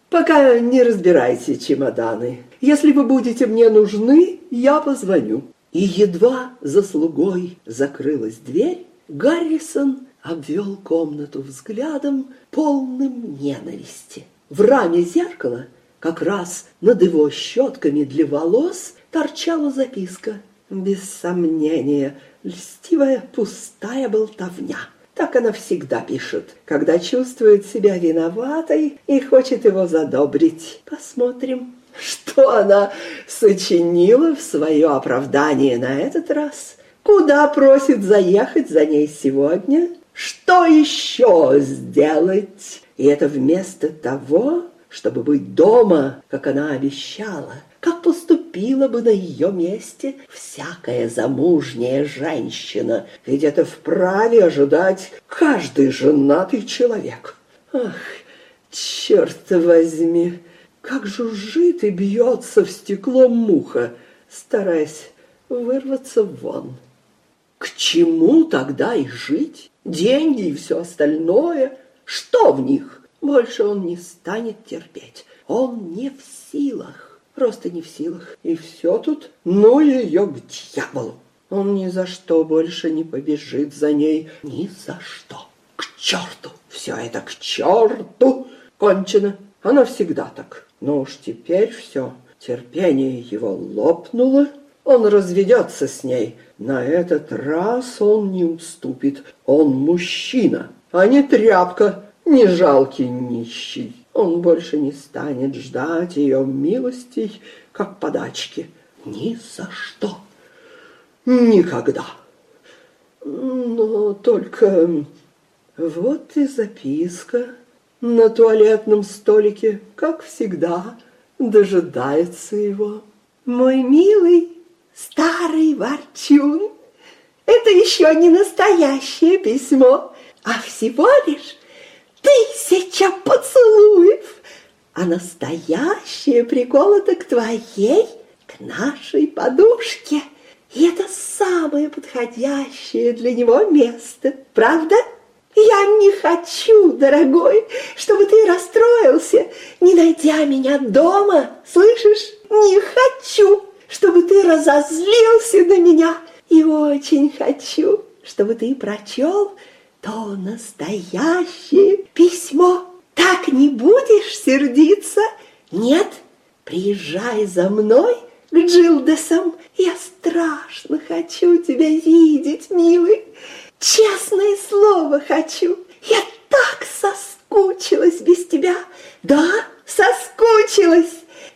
«Пока не разбирайте чемоданы. Если вы будете мне нужны, я позвоню». И едва за слугой закрылась дверь, Гаррисон обвел комнату взглядом, полным ненависти. В раме зеркала, как раз над его щетками для волос, торчала записка. Без сомнения, льстивая пустая болтовня. Так она всегда пишет, когда чувствует себя виноватой и хочет его задобрить. Посмотрим, что она сочинила в свое оправдание на этот раз? Куда просит заехать за ней сегодня? Что еще сделать? И это вместо того, чтобы быть дома, как она обещала, как поступила бы на ее месте всякая замужняя женщина, ведь это вправе ожидать каждый женатый человек. Ах, черт возьми! Как жужжит и бьется в стекло муха, стараясь вырваться вон. К чему тогда и жить? Деньги и все остальное? Что в них? Больше он не станет терпеть. Он не в силах, просто не в силах. И все тут, ну ее к дьяволу. Он ни за что больше не побежит за ней. Ни за что. К черту! Все это к черту! Кончено. Она всегда так. Но уж теперь все. Терпение его лопнуло. Он разведется с ней. На этот раз он не уступит. Он мужчина, а не тряпка, не жалкий нищий. Он больше не станет ждать ее милостей, как подачки. Ни за что. Никогда. Но только вот и записка на туалетном столике, как всегда, дожидается его. Мой милый старый ворчун, это еще не настоящее письмо, а всего лишь тысяча поцелуев, а настоящее приколото к твоей, к нашей подушке. И это самое подходящее для него место, правда? Я не хочу, дорогой, чтобы ты расстроился, не найдя меня дома, слышишь? Не хочу, чтобы ты разозлился на меня. И очень хочу, чтобы ты прочел то настоящее письмо. Так не будешь сердиться? Нет? Приезжай за мной к Джилдесам. Я страшно хочу тебя видеть, милый. Честное слово хочу. Я так соскучилась без тебя. Да, соскучилась.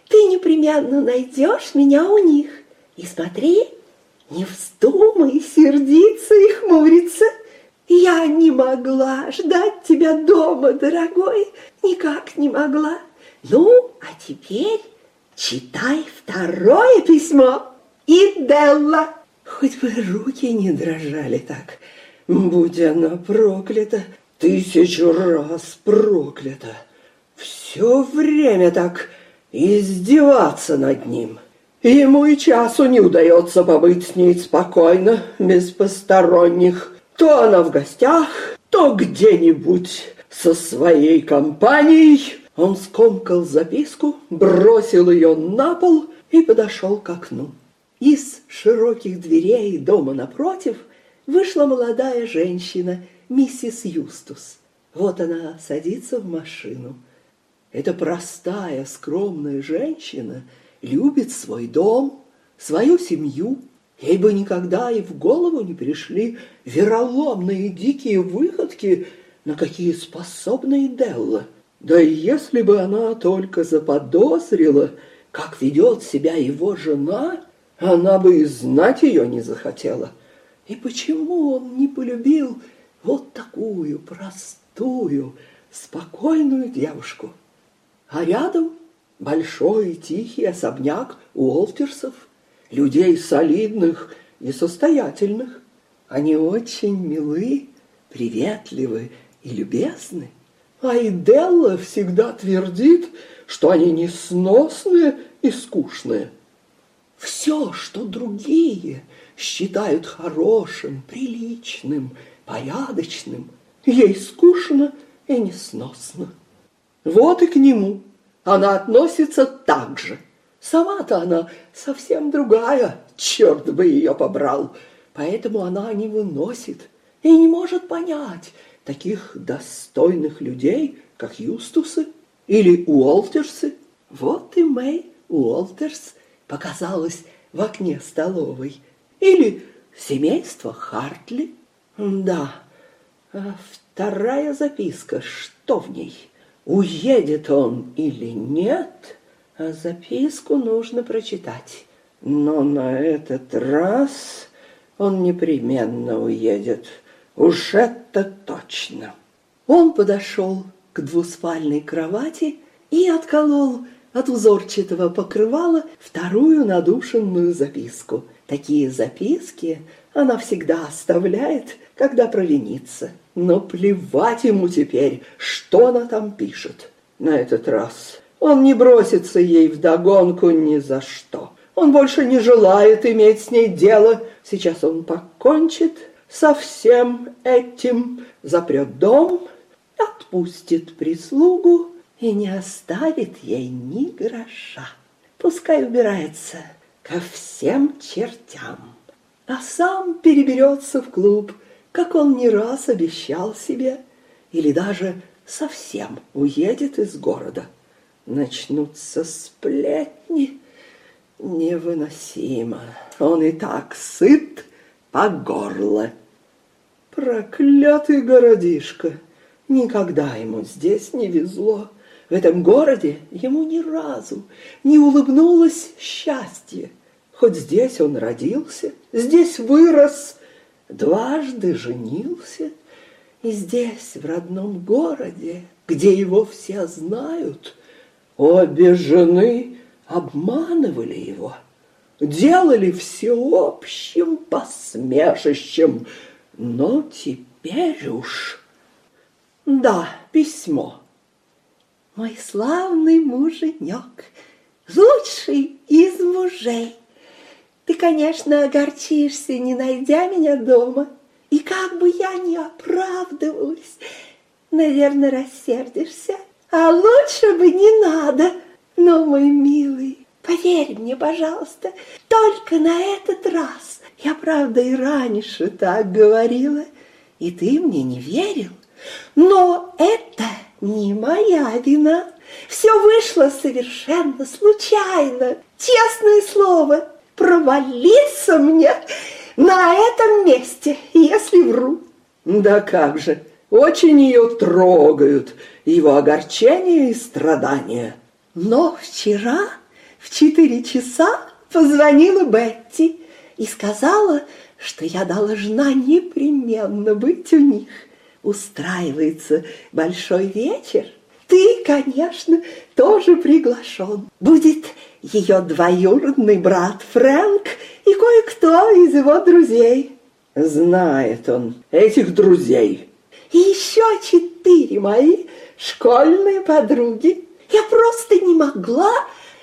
Ты непременно найдешь меня у них. И смотри, не вздумай сердиться и хмуриться. Я не могла ждать тебя дома, дорогой, никак не могла. Ну, а теперь читай второе письмо. И Делла. Хоть бы руки не дрожали так. Будь она проклята, тысячу раз проклята. Все время так издеваться над ним. Ему и часу не удается побыть с ней спокойно, без посторонних. То она в гостях, то где-нибудь со своей компанией. Он скомкал записку, бросил ее на пол и подошел к окну. Из широких дверей дома напротив вышла молодая женщина, миссис Юстус. Вот она садится в машину. Эта простая, скромная женщина любит свой дом, свою семью, Ей бы никогда и в голову не пришли вероломные дикие выходки, на какие способна и Делла. Да и если бы она только заподозрила, как ведет себя его жена, она бы и знать ее не захотела. И почему он не полюбил вот такую простую, спокойную девушку? А рядом большой и тихий особняк Уолтерсов – людей солидных и состоятельных. Они очень милы, приветливы и любезны. А Иделла всегда твердит, что они несносные и скучные. Все, что другие считают хорошим, приличным, порядочным, ей скучно и несносно. Вот и к нему она относится так же – Сама-то она совсем другая, черт бы ее побрал. Поэтому она не выносит и не может понять таких достойных людей, как Юстусы или Уолтерсы. Вот и Мэй Уолтерс показалась в окне столовой. Или семейство Хартли. Да, а вторая записка, что в ней? Уедет он или нет? а записку нужно прочитать. Но на этот раз он непременно уедет. Уж это точно. Он подошел к двуспальной кровати и отколол от узорчатого покрывала вторую надушенную записку. Такие записки она всегда оставляет, когда провинится. Но плевать ему теперь, что она там пишет. На этот раз он не бросится ей вдогонку ни за что. Он больше не желает иметь с ней дело. Сейчас он покончит со всем этим, запрет дом, отпустит прислугу и не оставит ей ни гроша. Пускай убирается ко всем чертям, а сам переберется в клуб, как он не раз обещал себе, или даже совсем уедет из города начнутся сплетни. Невыносимо. Он и так сыт по горло. Проклятый городишко. Никогда ему здесь не везло. В этом городе ему ни разу не улыбнулось счастье. Хоть здесь он родился, здесь вырос, дважды женился. И здесь, в родном городе, где его все знают, Обе жены обманывали его, делали всеобщим посмешищем, но теперь уж... Да, письмо. Мой славный муженек, лучший из мужей. Ты, конечно, огорчишься, не найдя меня дома. И как бы я ни оправдывалась, наверное, рассердишься. А лучше бы не надо. Но, мой милый, поверь мне, пожалуйста, только на этот раз. Я, правда, и раньше так говорила, и ты мне не верил. Но это не моя вина. Все вышло совершенно случайно. Честное слово, провалиться мне на этом месте, если вру. Да как же, очень ее трогают его огорчение и страдания. Но вчера в четыре часа позвонила Бетти и сказала, что я должна непременно быть у них. Устраивается большой вечер. Ты, конечно, тоже приглашен. Будет ее двоюродный брат Фрэнк и кое-кто из его друзей. Знает он этих друзей. И еще четыре мои школьные подруги. Я просто не могла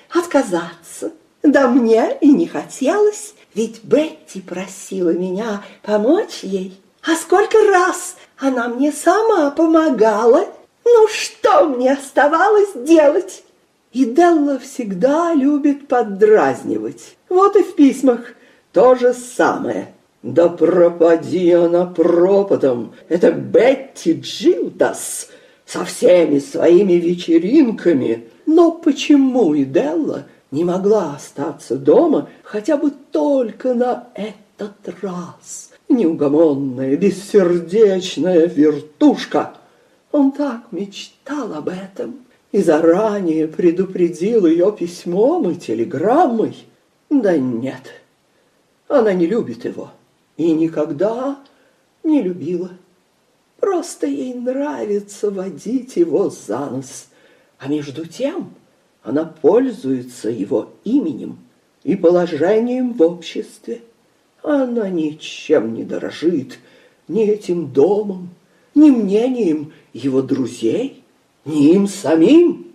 отказаться. Да мне и не хотелось, ведь Бетти просила меня помочь ей. А сколько раз она мне сама помогала. Ну что мне оставалось делать? И Делла всегда любит поддразнивать. Вот и в письмах то же самое. Да пропади она пропадом. Это Бетти Джилдас со всеми своими вечеринками. Но почему и Делла не могла остаться дома хотя бы только на этот раз? Неугомонная, бессердечная вертушка. Он так мечтал об этом и заранее предупредил ее письмом и телеграммой. Да нет, она не любит его и никогда не любила. Просто ей нравится водить его за нос. А между тем она пользуется его именем и положением в обществе. Она ничем не дорожит, ни этим домом, ни мнением его друзей не им самим.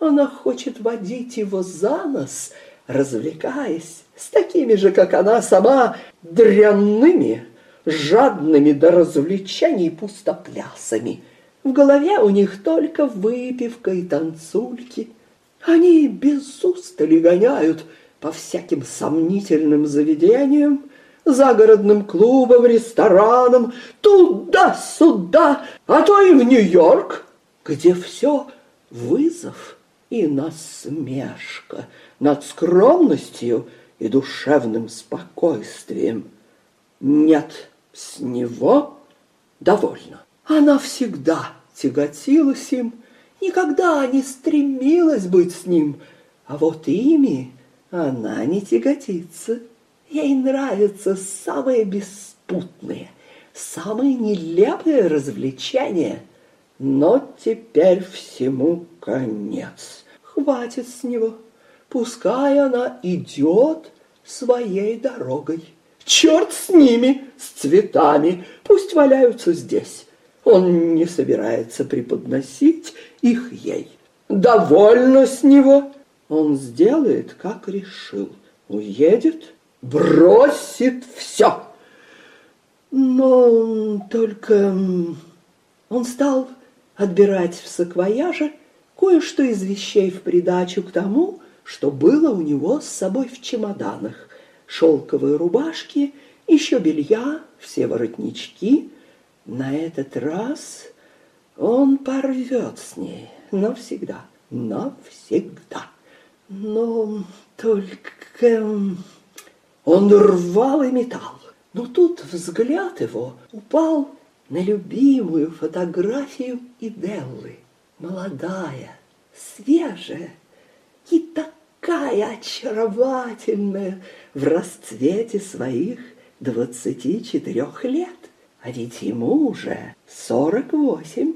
Она хочет водить его за нос, развлекаясь с такими же, как она сама, дрянными, жадными до развлечений пустоплясами. В голове у них только выпивка и танцульки. Они без устали гоняют по всяким сомнительным заведениям, загородным клубам, ресторанам, туда-сюда, а то и в Нью-Йорк, где все вызов и насмешка над скромностью и душевным спокойствием. Нет, с него довольно. Она всегда тяготилась им, никогда не стремилась быть с ним, а вот ими она не тяготится. Ей нравятся самые беспутные, самые нелепые развлечения – но теперь всему конец. Хватит с него. Пускай она идет своей дорогой. Черт с ними, с цветами, пусть валяются здесь. Он не собирается преподносить их ей. Довольно с него. Он сделает, как решил. Уедет, бросит все. Но только он стал отбирать в саквояже кое-что из вещей в придачу к тому, что было у него с собой в чемоданах. Шелковые рубашки, еще белья, все воротнички. На этот раз он порвет с ней навсегда, навсегда. Но только он рвал и металл. Но тут взгляд его упал на любимую фотографию Иделлы. Молодая, свежая и такая очаровательная в расцвете своих двадцати четырех лет. А ведь ему уже сорок восемь.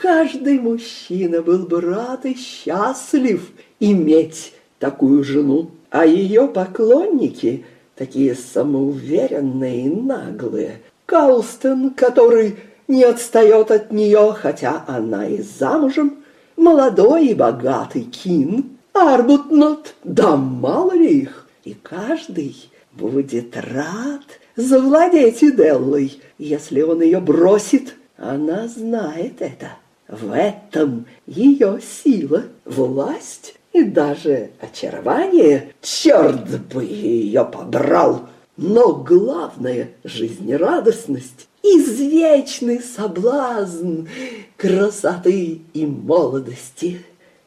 Каждый мужчина был бы рад и счастлив иметь такую жену, а ее поклонники, такие самоуверенные и наглые, Каустон, который не отстает от нее, хотя она и замужем, молодой и богатый Кин, Арбутнот, да мало ли их. И каждый будет рад завладеть Иделлой. Если он ее бросит, она знает это. В этом ее сила, власть и даже очарование. Черт бы ее подрал! Но главное — жизнерадостность, извечный соблазн красоты и молодости.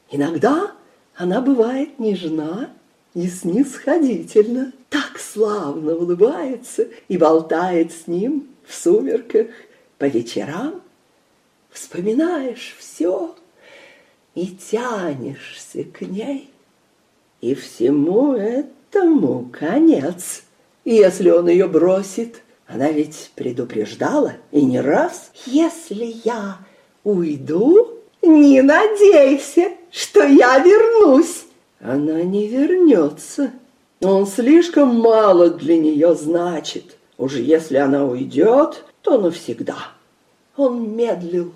Иногда она бывает нежна и снисходительна, так славно улыбается и болтает с ним в сумерках по вечерам. Вспоминаешь все и тянешься к ней, и всему этому конец. Если он ее бросит, она ведь предупреждала, и не раз. Если я уйду, не надейся, что я вернусь. Она не вернется. Он слишком мало для нее значит. Уж если она уйдет, то навсегда. Он медлил,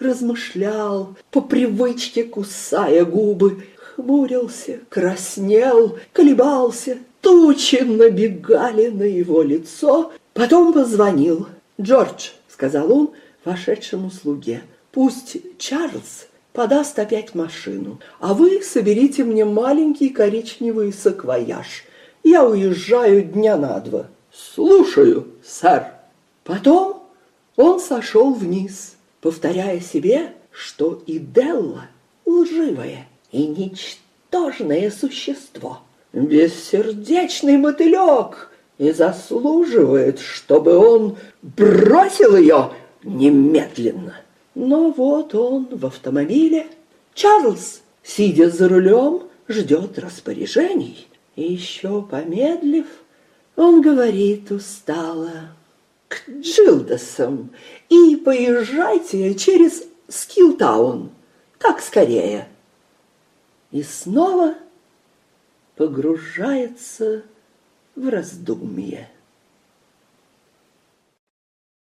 размышлял, по привычке кусая губы, хмурился, краснел, колебался. Тучи набегали на его лицо, потом позвонил. «Джордж», — сказал он вошедшему слуге, — «пусть Чарльз подаст опять машину, а вы соберите мне маленький коричневый саквояж. Я уезжаю дня на два». «Слушаю, сэр». Потом он сошел вниз, повторяя себе, что и Делла лживое и ничтожное существо, бессердечный мотылек, и заслуживает, чтобы он бросил ее немедленно. Но вот он в автомобиле. Чарльз, сидя за рулем, ждет распоряжений. И еще помедлив, он говорит устало к Джилдасам и поезжайте через Скилтаун. Так скорее. И снова погружается в раздумье.